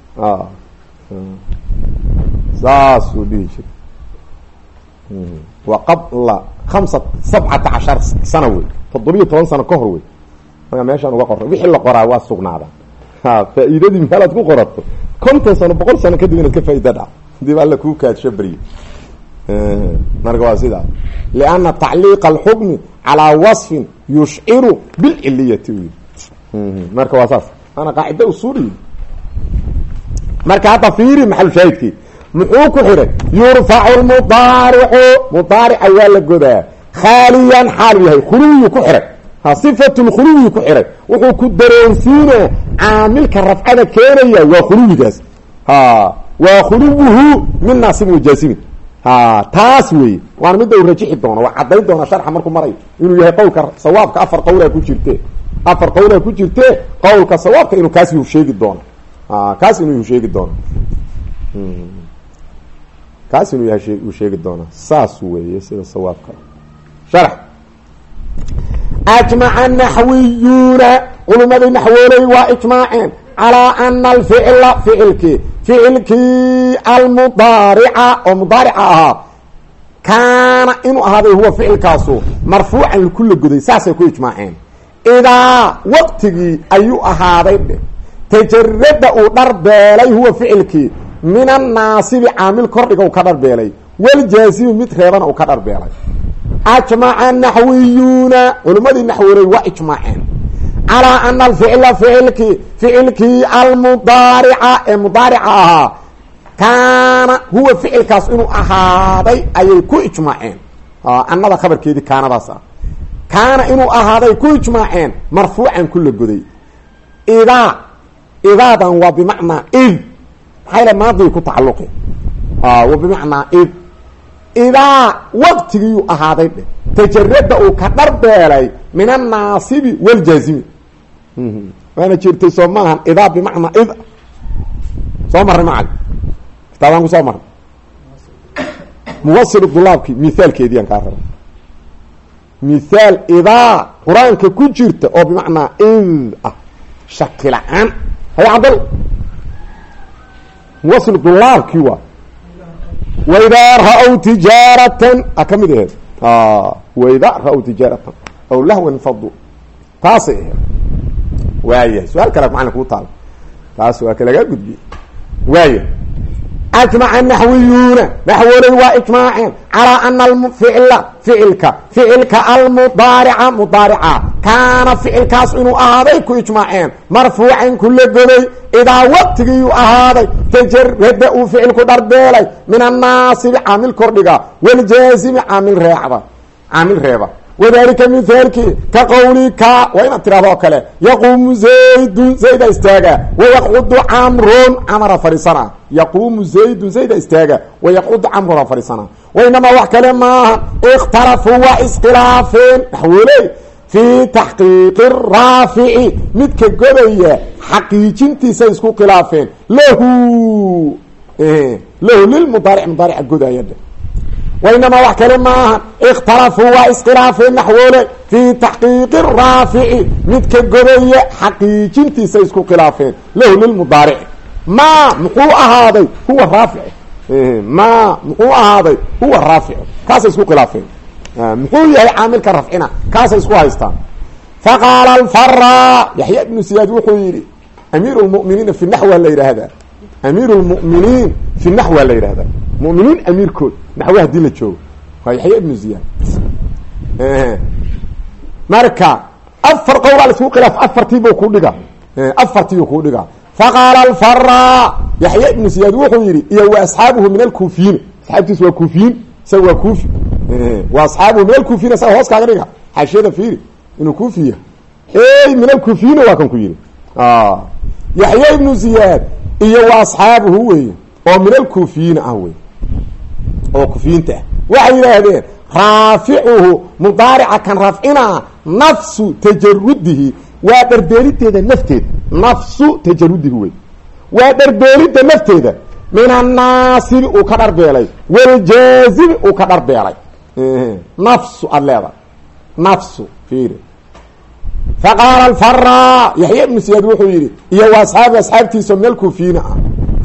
saasuu dhihi jiray wa qabla hamsa sabcata cashar sana wey. Toddobiyo toban sano ka hor wey. Maa meeshaan uga qoray wixii la qoraa waa sugnaada ha faa-iidadii meelaad ku qorato? Konton sano boqol sano kadib inaad ka faa-ida dib alla kuu kaadsho beriye marka waa sidaa. Lianna tacliiqa alxukmi calaa wasfin yushciru bilciliyati marka waa saas. Ana qaacida usuuliyi marka hadda fiiri maxalu shaahidkii muxuu ku xidhay? Yurfacu lmudaaricu mudaarica waa la godaa. Khaaliyan xaalu yahay. Khuluwiyu ku xidhay. Ha sifatu lkhuluwi ku xidhay. Wuxuu ku dareensiinaa caamilka rafcada keenaya. Waa khuluwigaas. Waa khuluwuhu min naasibin wajaasimin taas weeye. Waana midda uu rajixi doono waa caddayn doona sharxa markuu marayo inuu yahay qowlka sawaabka afar qowlaa ku jirte. Afar qowlaa ku jirte qowlka sawaabka inuu kaas yu sheegi doono kaas inuu sheegi doono kaas inuu yahay uu sheegi doona saas weeye sida sawaabka. Sharx ajmaca naxwiyuuna culumadii naxwooley waa ijmaaceen. Calaa ana alficla ficilkii. Ficilkii almudaarica oo mudaarica ahaa kaana inuu ahaaday huwa ficilkaasu marfuucan lakula goday. Saasay ku ijmaaceen. Idaa waqtigii ayuu ahaaday tajarada uu dharbeelay huwa ficilkii min annaasibi caamil kordhiga uu ka dharbeelay waljaasimi mid reebana uu ka dharbeelay ajmaca naxwiyuuna culimmadii naxwoley waa ijmaaceen. Calaa ana alficla ficilkii ficilkii almudaarica ee mudaarica ahaa kaana huwa ficilkaas inuu ahaaday ayay ku ijmaaceen. Annada khabarkeedii kaanadaas ah. Kaana inuu ahaaday ku ijmaaceen marfuucan kula goday. Idaa idaadan waa bimacnaa maxaa yale maadii ku tacaluqi wa bimacnaa id. Idaa waqtigiiyuu ahaaday dhe tajarada uu ka dharbeelay min annaasibi waljaazimi waana jirtay soo maahan idaa bimacnaa id. Soo marray macag kitaabaan ku soo marray. Muwasil dulaabki mithaalkeediiyaan kaa raba mithaal idaa qur'aanka ku jirta oo bimacnaa id ah. Shaki la'aan. Haya cabdal muwasil dulaabkii waa waidaa ra-w tijaaratan a ka mid aheed waidaa ra-w tijaaratan aw lahwan fadu taasay aheed waayahay su'aal kale macalin kuu taala taas waa ka lagaa gudbiye waaya ajmaca naxwiyuuna naxwooley waa ijmaaceen calaa ana alficla ficilka ficilka almudaarica mudaarica kaana ficilkaas inuu ahaaday ku ijmaaceen marfuucan kula goday idaa waqtigiiyuu ahaaday tajarada uu ficilku dharbeelay min annaasibi caamil kordhiga waljaazimi caamil reecda wadalika mithaalkii ka qawlika waa inaad tirahdo oo kale yaquumu zaydun zayda istaaga wayaqcudu camrun camara fadhiisana yaquumu zaydun zayda istaaga wayaqcudu camruna fadhiisana wainamaa wax kale maaha ikhtalafuu waa iskhilaafeen naxwooley fii taxqiiqi raafici midka godaya xaqiijintiisa isku khilaafeen lahu lahu wainamaa wax kale maaha ikhtalafuu waa iskhilaafeen naxwoole fii taxqiiqi raafici midka godaya xaqiijintiisa isku khilaafeen lahu lilmudaarici ma muxuu ahaaday huwa raafic ma muxuu ahaaday huwa raafic kaasay isku khilaafeen muxuu yahay caamilka rafcina kaasay isku haystaan faqaala alfara yaxya ibnu siyaad wuxuu yidhi amiir lmuminiina fi naxwa la yidhaahdaa amiir lmuminiin fi naxwa la yidhahdaa muminiin amiirkood. Naxwe haddii la joogo. Waa yaxya ibnu ziyaad marka afar qowlaa la isku khilaaf. Afartiibuu ku dhiga afartiibuu ku dhigaa. Faqaala alfara yaxya ibnu ziyaad wuxuu yidhi iyo wa asxaabuhu min alkuufiyiin. Asxaabtiis waa kuufiyiin isaga waa kuufi. Wa asxaabuhu min alkuufiyiin. Isaga hoos kaaga dhiga xaashiyada fiiri inuu kuufiya ey min alkuufiyiina waa kan ku yidhi. Yaxya ibnu ziyaad iyo wa asxaabuhu weeye. Oo min alkuufiyiina ah wey oo kufiyiinta ah. Waxay yidhaahdeen raaficuhu mudaarica kan rafcinaa nafsu tajarudihi waa dharbeelideeda nafteeda nafsu tajarudihi wey. Waa dharbeelidda nafteeda min annaasibi uu ka dharbeelay waljaazibi uu ka dharbeelay nafsu aada leedahay nafsu fiiri. Faqaala alfara yaxya ibnu siyaad wuxuu yidhi iyo wa asxaabi asxaabtiisa min alkuufiyiina ah.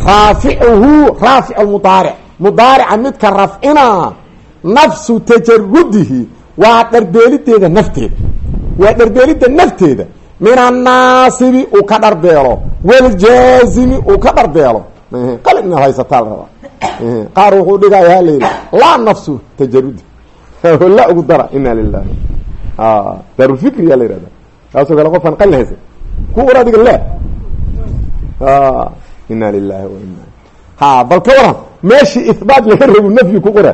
Raaficuhu raafic mudaaric mudaarica midka rafcinaa nafsu tajarudihi waa dharbeelideeda nafteeda. Waa dharbeelidda nafteeda. Min annaasibi uu ka dharbeelo waljaazimi uu ka dharbeelo. Qalin inaad haysataa la rabaa qaar wuxuu dhigaya halayidhi laa nafsu tajarudi la ugu dara ina lilahi daarulfikri yaa la yihahda taasoo kale qofkaan qalin haysa. Ku ur adiga le ina lilahi wa ina ha bal ka waran meeshii ihbaat laga rebu nafyi ku qora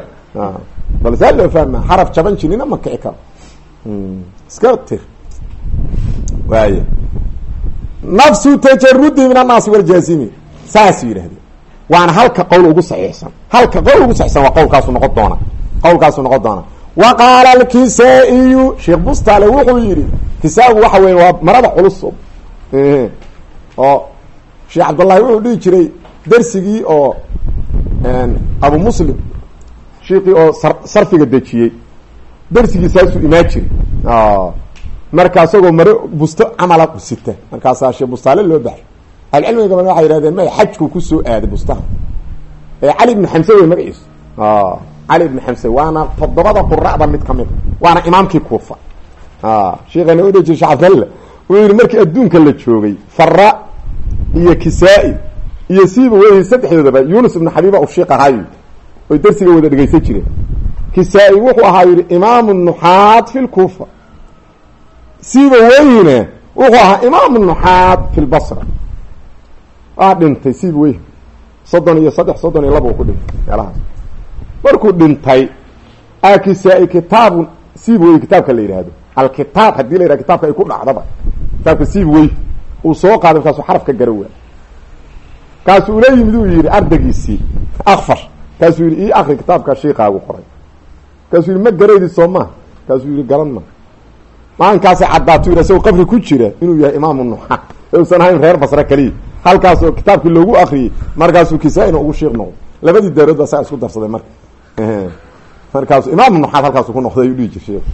bal saa loo fahma xaraf jaban jinina ma kici karo. Iska tir. Waaya nafsu tajarudi min annaasi waljaazimi saasuu yidhahdeen waana halka qowl ugu saxiixsan halka qowl ugu saxiixsan waa qowlkaasu noqon doona. Qowlkaasu noqon doona. Wa qaala alkisaa-iyu sheekh bustaale wuxuu yidhi kisaagu waxa weeye waa marada culus. Oo sheekh cabdullahi wuxuu dhihi jiray dersigii oo abu muslim shiikii oo sar sarfiga dejiyey. Dersigii saasuu imaan jiray marka isagoo mare busto camala sita. Markaasaa shee bustaale loo baxay ahlucilmiga gaban waxay yihahdeen may xajku ku soo aaday bustaha. Cali ibnu xamse wey magaciisu cali ibnu xamse waana toddobada qura'da mid ka mid waana imaamkii kuufa. Sheikana odhan jire shacabdalle wuu yihi markii adduunka la joogay fara iyo kisaa-i iyo siiba wey saddexdoodaba yunus ibnu xabiiba u shiiq ahaayo oy darsiga wada dhegeysan jireen kisaa-i wuxuu ahaa yihi imaamu nuxaad fi lkuufa siiba weyne wuxuu ahaa imaamu nuxaad fi lbasra waa dhintay siiba weyn. Soddon iyo saddex soddon iyo laba uu ku dhintay meelahaas markuu dhintay a kisaa-i kitaabu siiba wey kitaabka la yidhaahdo alkitaab haddii la yidhah kitabka ay ku dhacdaba kitaabka siiba wey uu soo qaaday markaasuu xaraf ka gara waa kaasuu ula yimid uu yihi ardaygiisii akfar kaasuu yihi ii akri kitaabka shiikaagu qoray. Kaasuu yihi ma garaydi soo maha kaasuu yihi garan ma. Maalinkaasay caddaatu yidhi isagoo qabri ku jira inuu yahay imaamu nuxa. Ee ahayn reer basre keliya halkaasoo kitaabkii loogu akriyey markaasuu kisaa-ina ugu shiiq noqdo. Labadii daarood baa saa isku darsaday marka. Markaasu imaam nuxaad halkaasu ku noqday ayuu dhihi jir sheekh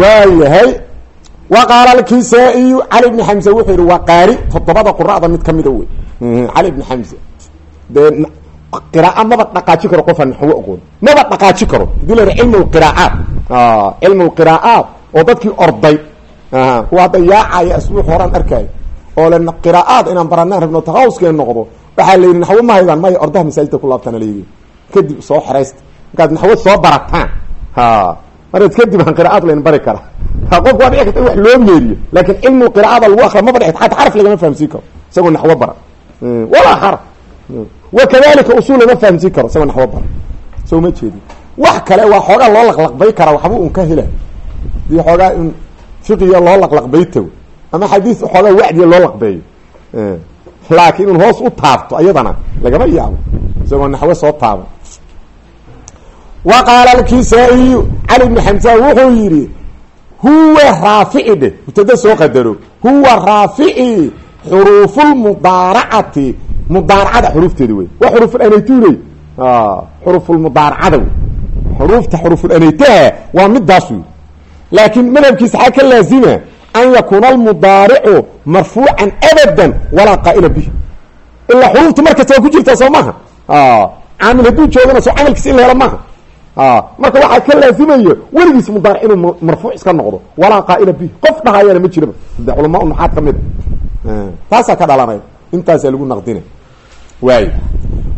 waayahay wa qaala alkisaa-iyu cali bni xamse wuxuu yihi waa qaari toddobada qura'da mid kamida wey cali bni xamse dee qiraaa maba dhaqaaji karo qofaan naxwo aqoon maba dhaqaaji karo haddii la cilmu lqiraa'aat cilmu lqiraa'aat oo dadkii orday kuwa hadda yaacaya asbuuc horaan arkaayo oo le qiraa'aad inaan baranaan rabno takawuskeen noqdo waxaa la yidhi naxwo ma haydaan maya ordaha masaajidda ku laabtana layidhi kadib soo xeraysta markaad naxwo soo barataan ha markaad kadib aan qiraa'aad layn bari kara qofku waa dhici karta wax loo meeriyo laakin cilmu qiraa'ada lagu akra maba dhici xata xaraf lagama fahamsiin karo isagoo naxwo bara walaa xaraf wakadalika usul lama fahamsiin karo isagoo naxwo bara soo ma jeedi wax kale waa xoogaa loo laqlaqbay karaa waxba un ka hela dii xoogaa in fiqiga loo laqlaqbay tago ama xadiis xoogaa wacdiya loo laqbeeyo laakiin in hoos u taabto ayadana lagama yaabo. Isagoo naxwo soo taaba wa qaala cali bni xamsa wuxuu yidhi huwa raafici dheh mubtada soo qadaro. Huwa raafici xuruufulmudaaracati mudaaracada xuruufteeda wey waa xuruufulanaytuley xuruufulmudaaracada wey xuruufta xuruufulanaytaha waa midaas wey laakiin madhabkiisa xaa ka laazima an yakuuna almudaaricu marfuucan abadan walaa qaa'ila bih. Ilaa xuruufta markasta waa ku jirtaa soo maaha. Caamil hadduu joogana soo camalkiisa in la helo maaha. Marka waxaa ka laazimaya weligiis mudaaric inuu marfuuc iska noqdo walaa qaa'ila bih. Qof dhahayana ma jiraba. De culamaa naxaad ka mid a taasaa ka dhalanaya intaasaa lagu naqdina waay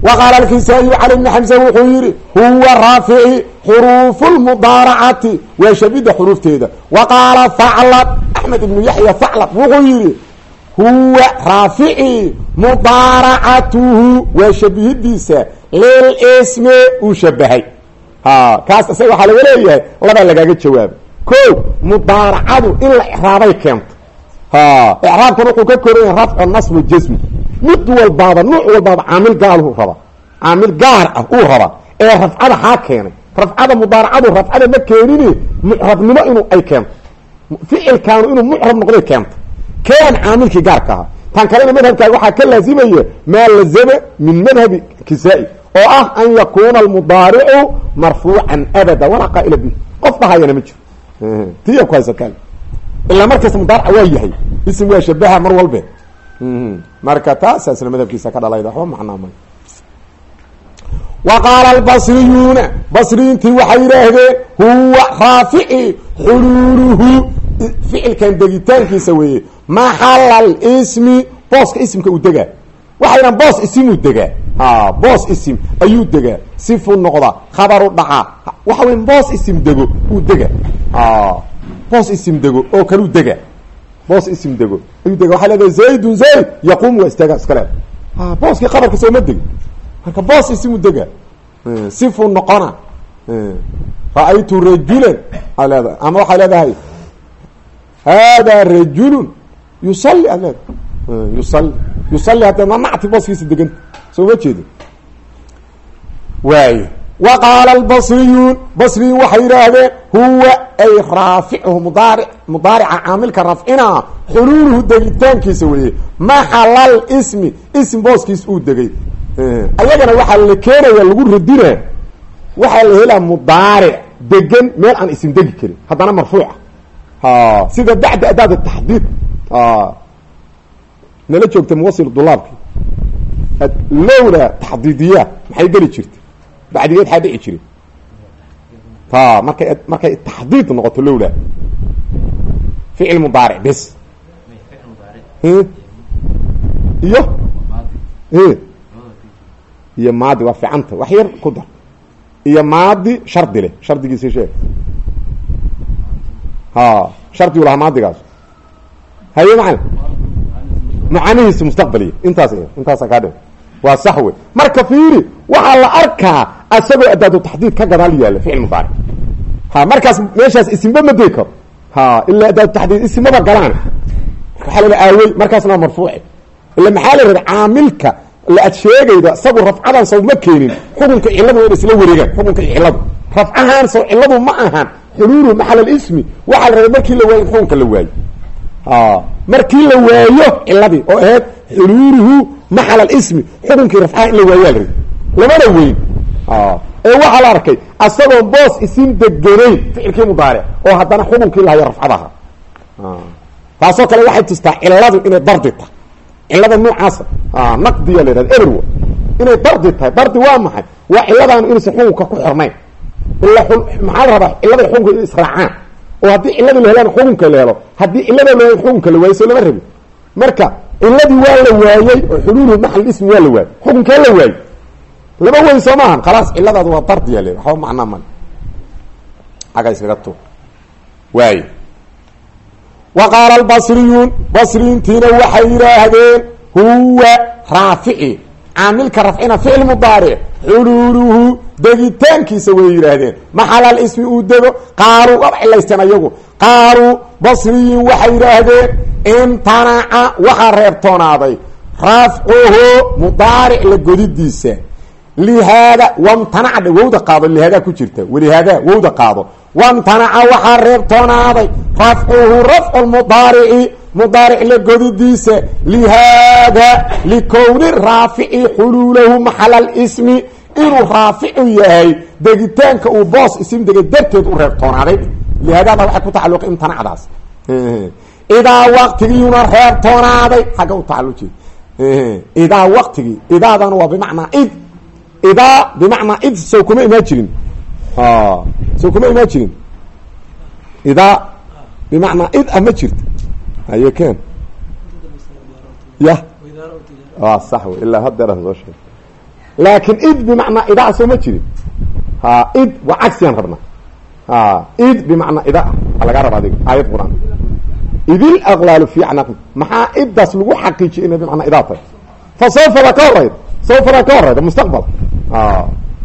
wa qaala alkisaa-iyu cali bni xamsa wuxuu yihi huwa raafici xuruufu lmudaaracati waa shabida xuruufteeda wa qaala thaclab axmed ibnu yaxya thaclab wuxuu yihi huwa raafici mudaaracatuhu waa shabihidiisa lilismi uu shabahay ha kaas isaga waxaa laga leeyahay labaa lagaaga jawaaba ko mudaaracadu in la icraabay keento ha. Icraabkan wuxuu ka koranya rafcu nasbu jasmi mid walbaaba nuuc walbaaba caamil gaalu raba. Caamil gaar ah uu raba. Ee rafcada haa keenay. Rafcada mudaaracadu rafcada ma keenine mucrabnimo inuu ay keento. Ficilkaanu inuu mucrab noqday keento. Keen caamilkii gaarka ahaa. Tan kalena madhabkaaga waxaa ka laazimaya maa lazama min madhabi kisaa-i. Oo ah an yakuuna almudaaricu marfuucan abada walaa qaa'ila bih qof dhahayana ma jiro. Tiya ku haysataa ilaa markasta mudaaraca waa yahay. Ism waa shabaha mar walbe marka taasaasna madhabkiisa ka dhalayda waxba macnaa ma wa qaala albasriyuuna basriyiintii waxay yidhaahdeen huwa raafici xuluuluhu ficilkan degitaankiisa weeye maxala lismi booska isimka uu degaa. Waxaydan boos isimuu degaa. Boos isim ayuu degaa. Sifu noqda khabaru dhaca. Waxa weya boos isim dego uu dega boos isim dego oo kaluu dega. Boos isim dego. Ayuu dega waxay leedahay zaydun zayd yaquum waa istaaga iska leeda booskii qabarka sooma degi. Marka boos isimuu dega sifu noqona ra'aytu rajulan aa ama waxay leedahay hada rajulun yusalli aad leedahay yusalli yusalli hadda ma nacti booskiisa deganta soo ma jeedo waay wa qaala albasriyuun basriyin waxay yidhaahdeen huwa ay raafichu mudaaric mudaarica caamilka rafcina xuluuluhu degitaankiisa weeye maxalal ismi ism booskiis uu degay. ayagana waxaa la keenaya lagu radina waxaa la helaa mudaaric degan meel aan isim degi karin. Haddana marfuuca. Sida bacda adaad taxdiid. Nala joogta muwasil dulaabki lowla taxdiidiya maxay geli jirta bacdigeed xaa dhici jiri ta markay markay taxdiid noqoto lowla ficil mudaaric bes. Iyo? Iyo maadi waa ficanta wax yar ku dar. Iyo maadi shardi leh shardigiisa sheeg. Ha shardigu lahaa maadigaas. Haye macana macanihiisa mustaqbaliya intaas intaasa kaa dhe waa sax wey marka fiiri waxaa la arkaa asagoo adaadu taxdiid ka gadaal yaalla ficil mudaaric ha markaas meeshaas isimba ma degi karo. Ha ilaa adaadu taxdiid isimaba galaan. Waxaa lala aawey markaasna waa marfuuce ila maxaa la rabay caamilka la ad sheegayda isagu rafcadan saw ma keenin xukunka ciladu waa in isla wareegaan xukunka iyo ciladu rafcahaan saw ciladu ma ahan xuluulu maxal ismi waxaa la rabay markii la waayo xukunka la waayo. Markii la waayo ciladii oo ahayd xuluuluhu maxal ismi xukunkii rafcaha in la waayaa la lamana weyn ee waxaa la arkay asagoon boos isin deganayn ficilkii mudaaric oo haddana xukunkii lahayo rafcadaha. Taasoo kale waxay tustaa ciladu inay dardi tahay. Cilada noocaasa naqdiya la yhahda everwa inay dardi tahay dardi waa maxay? Waa ciladaanu inaysan xukunka ku xirnayn. Ila maxaa la rabaa? Cilada xukunka inay israacaan. Oo haddii cilada la helaan xukunka la helo. Haddii cilada la helo xukunka la waayo soo lama rabin marka ciladii waa la waayey oo xuluulu maxal ismi waa la waayey xukunkee la waayey? Lama wey soo maahan khalaas ciladaada waa dardiya le waxba macnaa male aga iskaga tu waay wa qaala albasriyuun basriyiintiina waxay yidhaahdeen huwa raafici caamilka rafcina ficil mudaaric xuluuluhu degitaankiisa way yidhaahdeen. Maxalal ismi uu dego? Qaaluu waba cilaysteen ayagu. Qaaluu basriyiin waxay yidhaahdeen imtanaca waxaa reebtoonaaday. Rafcuhu mudaaric la godidiisa. Lihaada wamtanaca wowda qaado lihaada ku jirta. Walihaada wowda qaado. Wamtanaca waxaa reebtoonaaday. Rafcuhu rafcu mudaarici mudaaric la godidiisa lihaada likowni raafici xuluulahu maxal ismi. Inuu raaficu yahay degitaanka uu boos isim degay darteed u reebtoonaaday lihaadada waxay ku tacaluqa imtanacdaas idaa waqtigiiuna reebtoonaaday xagga u tacaluji idaa waqtigii idaadana waa bimacnaa id. Idaa bimacnaa id sow kuma imaan jirin sow kuma imaan jirin ma jirto haye ken ya a sax wey ilaa hadeera soo sheeg. Laakin id bimacnaa idaa soo ma jirin. Ha id waa cagsiyaan rabnaa a id bimacnaa ida a lagaa raba adiga. Aayad qur'aan. Idil aqlaalu fi acnaqi. Maxaa iddaas lagu xaqiijiya inay bimacnaa idaa tahay? Fa ka horeyd sawfada ka horeyda mustaqbal.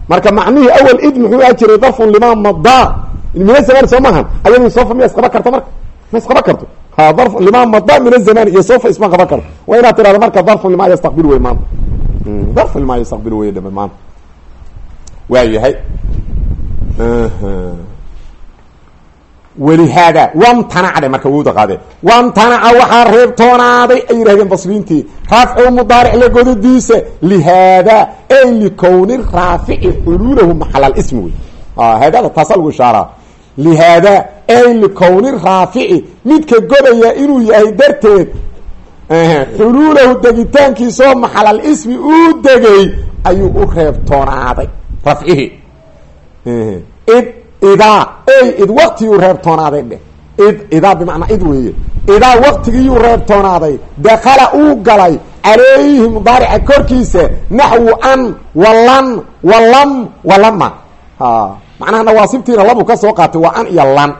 Marka macnihii awel id muxuu a jiray darfun lima madaa min azaman soo maahan ayadii sofa miya isqaban karto marka? Ma isqaban karto lima madaa min azaman iyo sofa isma qaban karto waa inaad tirahdo marka darfun lima yastaqbil wey maanta darfun lima yastaqbil wey dhama maanta waa yahay. Walihaada wamtanacde marka wowda qaadee wamtanaca waxaa reebtoonaaday ay yidhahdeen basriintii rafcu mudaaric la godadiisa lihaada ay likowni raafici xuluulahu maxalal ismi wey haadada taasa lagu ishaaraa lihaada ay likowni raafici midka godaya inuu yahay darteed xuluulahu degitaankiisoo maxalal ismi uu degay ayuu u reebtoonaaday rafcihii id idaa ey id waktigiyuu reebtoonaaday id idaa bimacnaa id weeye idaa waktigiyuu reebtoonaaday dakala uu galay calayhi mudaarica korkiisa naxwu an walan walam walama macnaha nawaasibtiina labu ka soo qaatay waa an iyo lan.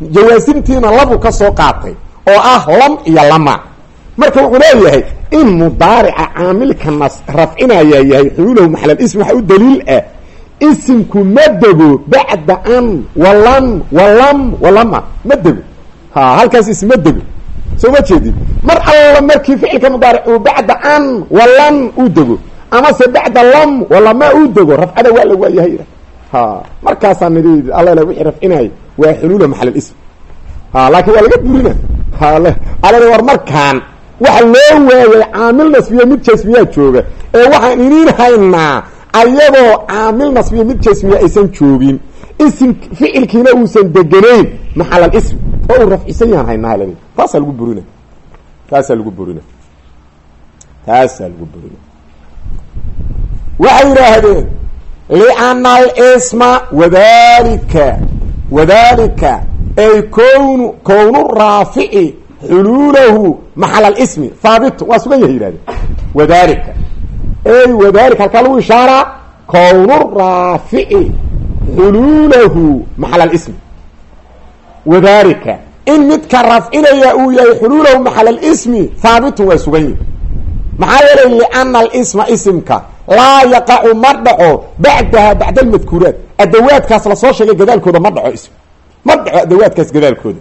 Jawaasimtiina labu ka soo qaatay oo ah lam iyo lama. Marka wuxuu leeyahay in mudaarica caamilka nas rafcinaya yahay xuluulahu maxalal ism waxa u daliil ah. Isimku ma dego bacda an walan walam walama ma dego. Ha halkaas isma dego. Soo ma jeedid mar alla markii ficilka mudaaric uu bacda an walan uu dego amase bacda lam walama uu dego. Rafcada waa la waayahay. ha markaasaa nid alla wixii rafcinay waa xuluula maxal ism. Laakiin waa laga burina ala war markaan waxa loo waayay caamil nasbiya mid jasmiyaa jooga. Ee waxaan iniin haynaa ayadoo caamil nasbiya mid jasmiya aysan joogin. Isim ficilkiina uusan deganayn maxalal ism. Oo uu rafcisan yahan haynaa taasaa lagu burina taasaa lagu burina taasaa lagu burina waxay yidhaahdeen liana alisma wadalika wadalika ay kownu kownu raafici xuluulahu maxal ismi haabitun waa sugan yahay yihahdeen wadalika ey wadalika halkaa lagu ishaaraa kownu raafici xuluulahu maxal ismi wadalika in midka rafcinaya uu yahay xuluulahu maxal ismi haabitun waa sugan yihi maxaa yeelay liana alisma isimka laa yaqacu ma dhaco bacdaha bacda almadkuuraat adawaadkaas la soo sheegay gadaalkooda ma dhaco ism. Ma dhaco adawaadkaas gadaalkooda.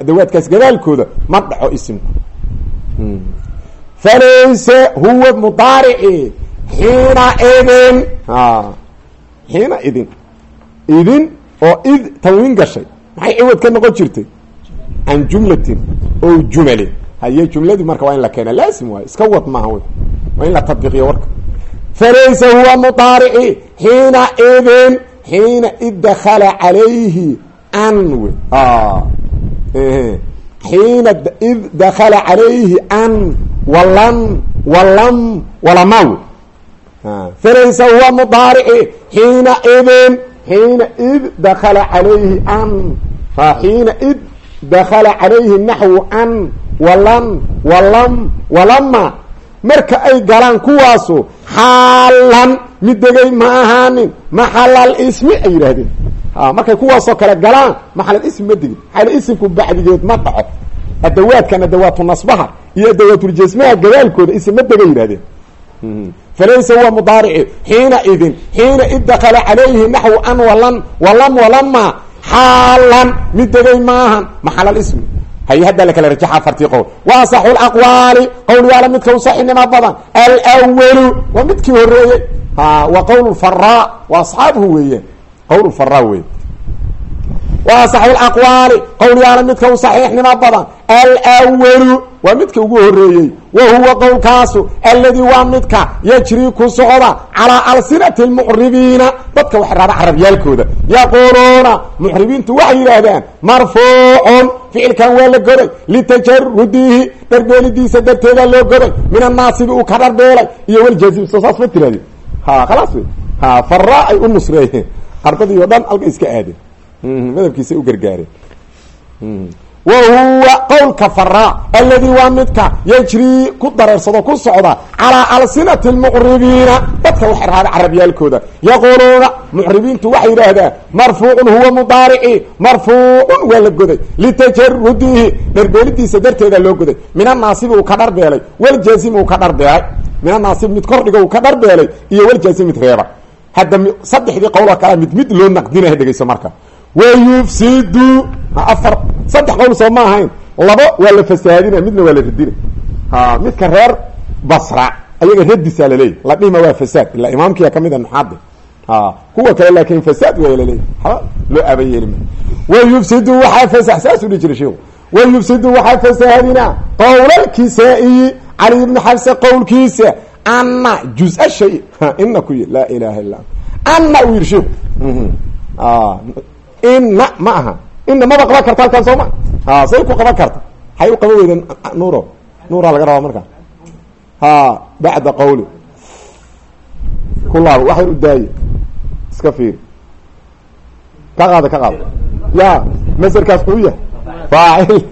Adawaadkaas gadaalkooda ma dhaco isimku falayse huwa mudaarici xiina idin. Xiina idin. Idin oo id tanwiin gashay. Maxay ciwad ka noqon jirtay? Can jumlatin oo jumalin. Haye jumladii marka waa in la keena laazim waayo iska wad maaha wy waa in la tadbiiqiyo warka falaysa huwa mudaarici xiina idin xiina id dakala calayhi an w xiina id dakala calayhi an walan walam walamaw falaysa huwa mudaarici xiina idin xiina id dakala calayhi an xiina id dakala calayhi naxwu an walan walam walama marka ay galaan kuwaasu xaalan mid degay ma ahaanin. Maxalal ismi ay yidhaahdeen. Markay kuwaasoo kale galaan maxalal ismi ma degin. Maxal isimku bacdigeed ma dhaco. Adawaadkan adawaatu nasbaha iyo adawaatuljasmaha gadaalkooda ism ma dega yidhahdeen falaysa huwa mudaarici. Xiina idin xiina id dakala calayhi naxwu an walan walam walama xaalan mid degay maahan maxalal ismi hay hadda la kala rajaxa afartii qowl wa asaxu laqwaali qowlyaala midka u saxinimo badan alwalu waa midkii horeeyey wa qowl faraa wa asxaabuhu weeyeen qowl faraa wey wa asaxu laqwaali qowlyaala midka saxiixnimo badan. Alwalu waa midka ugu horeeyey wa huwa qowlkaasu. Alladii waa midka yajrii ku socda calaa alsinati lmucribiina dadka wax raaba carabyaalkooda. Yaquuluuna mucribiintu waxay yidhaahdaan marfuucun. Ficilkan waa la goday. Litajarudihi dharbeelidiisa darteeda loo goday. Min annaasibi uu ka dharbeelay iyo waljazim soo saas ma tirahdeen ha khalaas wey ha faraa ay u nusreeyeen. Ardadii o dhan alka iska aadeen madabkiisay u gargaareen wa huwa qowlka faraa alladii waa midka yajrii ku dareersado ku socda calaa alsinati lmucribiina dadka wax raaba carabyaalkooda. Yaquuluuna mucribiintu waxay yidhaahdaan marfuucun huwa mudaarici marfuucun waa la goday. Litajarudihi dharbeelidiisa darteeda loo goday. Min annaasibi uu ka dharbeelay waljazimi uu ka dharbeelay min annaasib mid kordhiga uu ka dharbeelay iyo waljazim mid reeba. Hadda saddexdii qowloo kalea mid mid loo naqdinaya dhegeyso marka wayufsidu afar saddex qowl soo ma ahayn labo waa la fasaadina midna waa la radina ha midka reer basra ayaga radisaa laleeyahy la dhihima waa fasaad ilaa imaamkiya ka mid a nuxaade ha kuwa kale laakin fasaad waa laleeyahy haba loo aabayeelima wayufsidu waxaa fasax saasuu dhihi jiray sheikhu wayufsidu waxaa fasaadina qowlalkisaa-iyi cali ibni xabse qowlkiisa ana juz-a shay ina ku ina ma aha. Ina maba qaban karta halkan soo ma? Ha say ku qaban karta. Hay u qaban weyden nuuro. Nuuraa laga rabaa marka. Ha bacda qawli. Kulaaba waxay u daaye. Iska fiiri ka qaada ka qaado ya masarkaas xuu yahay. Faacil.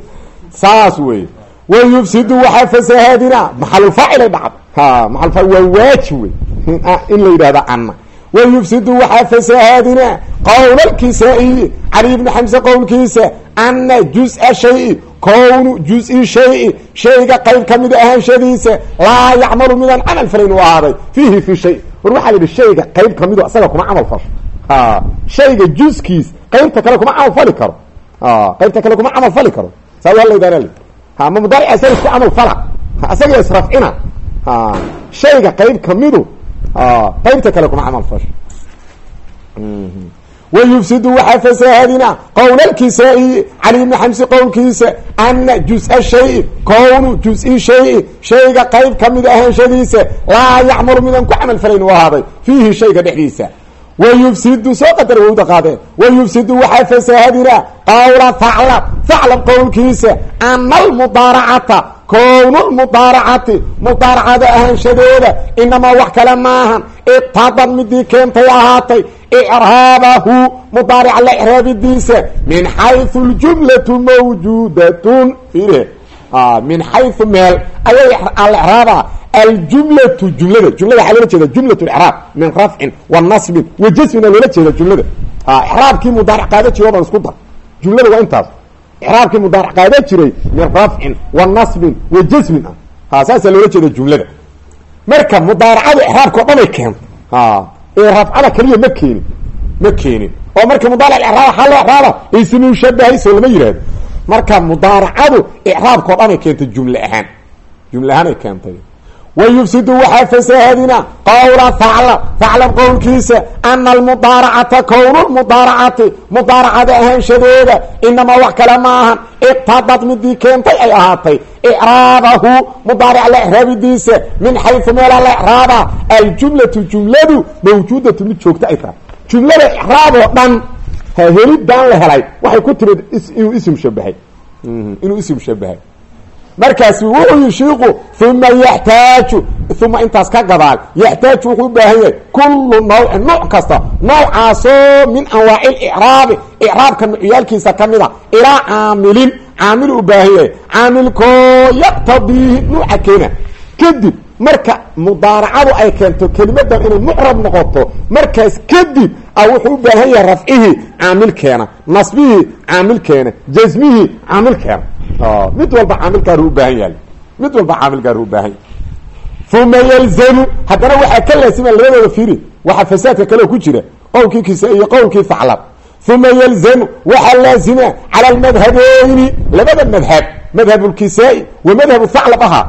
Saas wey. Wayufsidu waxaa fasahaadina maxalulfaacilay dhacda ha maal waa waajib wey. In la yidhahda ana wayufsidu waxaa fasahaadina qowlalkisaa-iyi cali ibni xamse qowlkiisa ana juz-a shay kownu juz-i shay shayga qayb ka mida ahaanshadiisa laa yacmalu midaan camal falayn u ahaaday fiihi fi shay war waxaa la yidhi shayga qayb kamido isaga kuma camal fasho shayga juskiis qaybta kale kuma camal fali karo qaybta kale kuma camal fali karo saa waa laydaanal ma mudaaric asaga isku camal fala asaga qayb kamidu qaybta kale kuma camal fasho. Wayufsidu waxaa fasaahadina qowlalkisaa-iyi cali ibni xamsi qowlkiisa ana juz-a shay kownu juz-i shay shayga qayb ka mid ahaanshadiisa laa yacmalu midaan ku camal falayn u ahaaday fiihi shayga dhexdiisa. Wayufsidu soo qadar wowda qaadeen wayufsidu waxaa fasaahadina qowla thaclab thaclab qowlkiisa ana almudaaracata kownu mudaaracati mudaaracada ahaanshadooda inamaa wax kale maahan. Ibtadan midii keentay ahaatay icraabahu mudaarica la icraabidiisa min xayu ljumlatu mawjuudatun. Iire ah, min xayu meel ayaa alicraaba aljumlatu jumlada. Jumlada waxaa loola jeeda jumla icraab min rafcin wa nasbin wa jasmina loola jeeda jumlada. Ah, Icraabkii mudaaric qaada jiwadan isku dar. Jumlada waa intaas icraabkii mudaaric qaada jiray min rafcin wa nasbin wa jasmin ah ha saasaa loola jeeda jumlada. Marka mudaaracada icraabka o dhan ay keento ee rafcada keliya ma keenin ma keenin. Oo marka mudaaric icraab waxaa loo icraaba ismuu shabahay soo lama yihahdo marka mudaaracadu icraabka o dhan ay keentay jumle ahaan jumle ay keentay wa yufsidu waxaa fasaahadina qowla haclab haclab qowlkiisa ana almudaaracata kownulmudaaracati mudaaracada ahaanshadeeda inamaa wax kale ma ahan iqtadad midii keentay ay ahaatay icraabahu mudaaric la icraabidiisa min xaysu meelaa la icraaba aljumlatu jumladu mawjuudatu mid joogta ay tahay jumlada icraab oo dhan helidaan la helay waxay ku timid inuu ism shabahay inuu ism shabahay markaasu wuxuu yihi shiiku uma yaxtaaju uma intaas ka gadaal yaxtaaju wuxuu baahan yahay kullu nawcin nooc kasta noocaasoo min anwaaci licraabi icraabka nucyaalkiisa ka mida ilaa caamilin. Caamil u baahan yahay caamilkoo yaqtadiihi nuuca keena. Kadib marka mudaaracadu ay keento kelimadan inay mucrab noqoto markaas kadib a wuxuu u baahan yahay rafcihii caamilkeena nasbihii caamilkeena jasmihii caamilkeena. Mid walba caamilkaaru u baahan yahay. Mid walba caamilkaaru u baahan yahay. Uma yalzamu haddana waxaa ka laasima labadooda firi waxaa fasaadka kaleo ku jira qowlkii kisa iyo qowlkii faclab. Uma yalzamu waxaa laazima cala almadhabeyni labada madhab madhab lkisaa-i wa madhabu faclab ahaa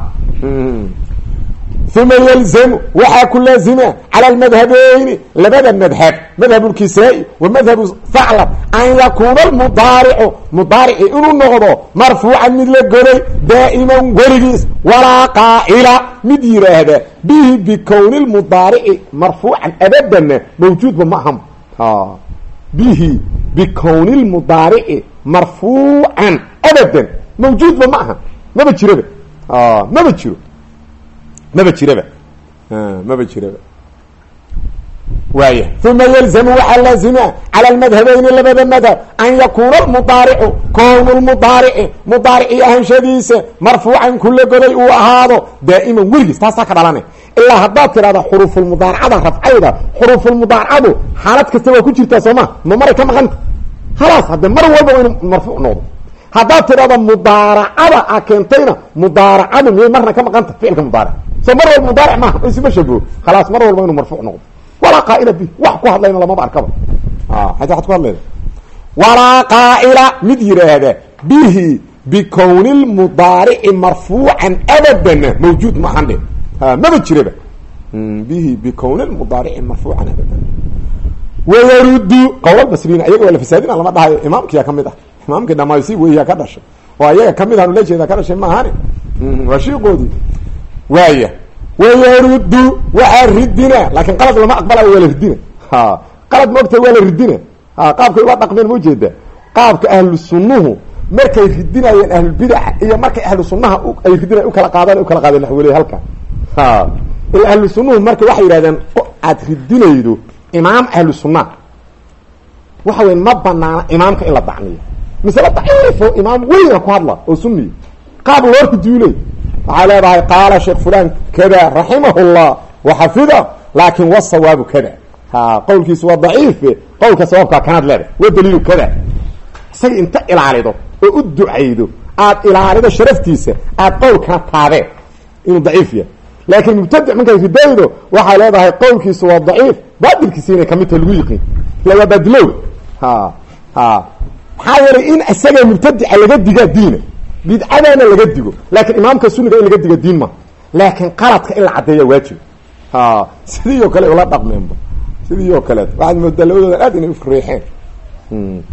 uma yalzamu waxaa ku laazima cala almadhabeyni labada madhab madhab lkisaa-i wa madhabu faclab an yakuuna almudaaricu mudaarici inuu noqdo marfuucan mid la goday daa'iman weligiis walaa qaa'ila mid yidhaahda bihi bikowni lmudaarici marfuucan abadanna mawjuudba ma aham bihi bikowni lmudaarici marfuucan abadan mawjuudba ma aha maba jiraba maba jiro maba jiraba. Maba jiraba. Waaya uma yalzamu waxaa laazima cala almadhabeyni labada madhab an yakuuna almudaaricu kownu lmudaarici mudaarici ahanshadiisa marfuucan kula goday uu ahaado daa'iman weligiis taasaa ka dhalane. Ilaa haddaad tidhahda xuruufulmudaaracada rafcayda xuruufulmudaaracadu xaalad kasta waa ku jirtaa sooma ma? Maray ka maqanta? Halaas hadde mar walba waa inu marfuuc noqdo haddaad tidhahdo mudaaracada a keentayna mudaaracadu miyay marna ka maqanta ficilka mudaaric soo mar walba mudaaric maaha isma shabaho khalaas mar walba inuu marfuuc noqdo. Walaa qaa'ila bi wax ku hadlayna lamaba arkaba ata waxad ku hadlayda? Walaa qaa'ila mid yidhaahda bihi bikowni lmudaarici marfuucan abadana mawjuud ma ahan dhe maba jiraba. Bihi bikowni lmudaarici marfuucan abadan. Wayarudu qowl basriin ayaga waa la fasaadina lama dhahayo imaamkiyaa ka mid ah imaamkii dhamaayo si weyaa ka dhashay. Oo ayaga ka mid aanu la jeeda ka dhashay maahani waa shiiqoodii waaya. Wayarudu waxaa ridina laakiin qalad lama aqbalayo waa la ridina qalad maogta waa la ridina qaabkay ula dhaqmeen ma ujeeda qaabka ahlu sunnuhu markay ridinayeen ahlulbidaca iyo markay ahlu sunnaha ay ridinayen u kala qaadaan u kala qaadeen naxweley halka ila ahlu sunnuhu marka waxay yidhahdeen aad ridinaydo imaam ahlu sunna. Waxa wey ma banaana imaamka in la dacniyo misle daciifo imaam weyna ku hadla oo suniya qaab loorka duuley waxay leedahay qaala sheekh fulan kada raximah llah waxafida laakin wasawaabu kada. Ha qowlkiisa waa daciife qowlka sawaabkaa kanaad leedahay. Wa daliilu kada. Isaga inta ilaalido oo u ducaydo aad ilaalido sharaftiisa aad qowlkana taadeen inuu daciif yahay. Laakiin mubtadic markay ridaydo waxay leedahay qowlkiisa waa daciif baadilkiisa inay ka mid tahay lagu yiqiin baadilow ha ha maxaa yeelay in isaga mubtadica laga digaa diina bidcadana laga digo. Laakiin imaamka suniga in laga diga diin ma. Laakiin qaladka in la caddeeya waajib sidii oo kale ula dhaqmeenba sidii oo kaleet waxaad moodaa labadooda aad inay ufriixeen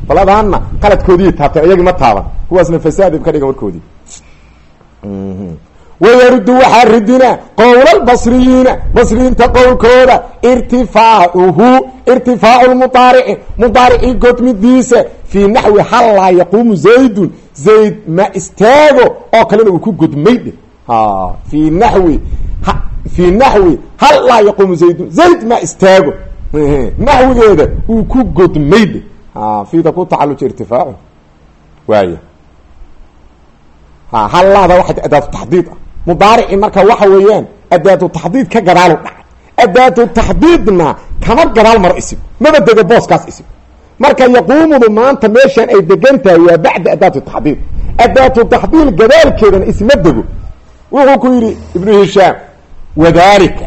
qoladaana qaladkoodii taabtay iyagii ma taaban. Kuwaasna fasaad ka dhigan warkoodii wayarudu waxaa ridina qowlalbasriyiina basriyiinta qowlkooda irtifaacuhu irtifaacu lmudaarici mudaaricii godmidiisa fii naxwi hal laa yaquumu zaydun zayd ma istaago oo kalena uu ku godmaydhe fii naxwi fii naxwi hal laa yaquumu zaydun zayd ma istaago naxwigeeda uu ku godmaydhe fiida ku tacaluja irtifaacu waaya hallaada waa adaatu taxdiid ah mudaarici marka waxa weeyaan adaatu taxdiid ka gadaalu dhacay adaatu taxdiidna kama gadaal maro isim maba dego booskaas isim marka yaquumudu maanta meeshaan ay degan tahay waa bacda adaatu taxdiid. Adaatu taxdiid gadaalkeedana isma dego. Wuxuu ku yidhi ibnu hishaam wadalika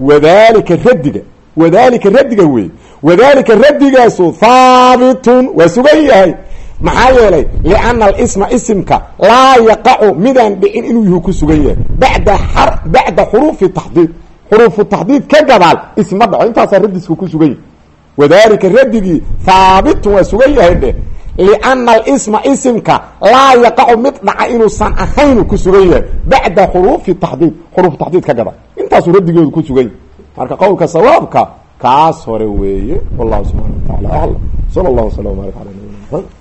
wadalika radiga wadalika radiga wey wadalika radigaasu haabitun waa sugan yahay maxaa yeelay lianna alisma isimka laa yaqacu midaan dhicin inuu yuhu ku sugan yahay. Bada bacda xuruufi taxdiid. Xuruufu taxdiid ka gadaal isma dhaco. Intaasaa radiska ku sugan yahy wadalika radigii haabitun waa sugan yahay dheh. Lianna alisma isimka laa yaqacu mid dhaca inuusan ahayn ku sugan yahay. Bacda xuruufi taxdiid. Xuruufu taxdiid ka gadaal. Intaasuu radigoodu ku sugan yahy marka qowlka sawaabka kaas hore weeye. Wallahu subxana wa taala aclam sala allahu waslam wbaark ala nabina maxamed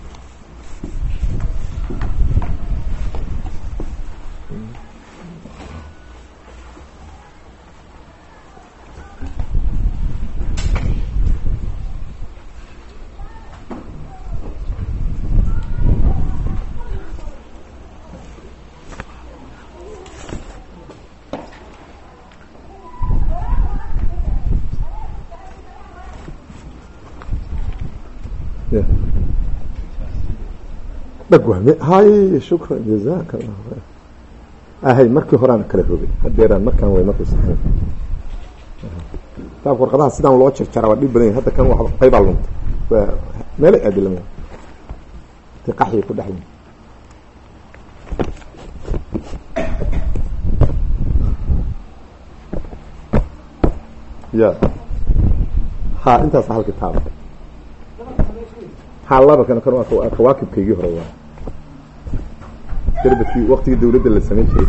dhagwame hay shukran jazaka allah khayr ahay markii horeana kala rogay hadeeraan markaan way markii saxeen kitaabka warqadaha sidaan loo jarjara waa dhib badan yahay hadda kan wa qaybaa lunta waa meelay aadilama tiqaxyi ku dhex ya. Ha intaas hal kitaab halaba kan kan waa kawaakibkaygii hore waa. Darbadkii waktigii dawladda la samayn jiray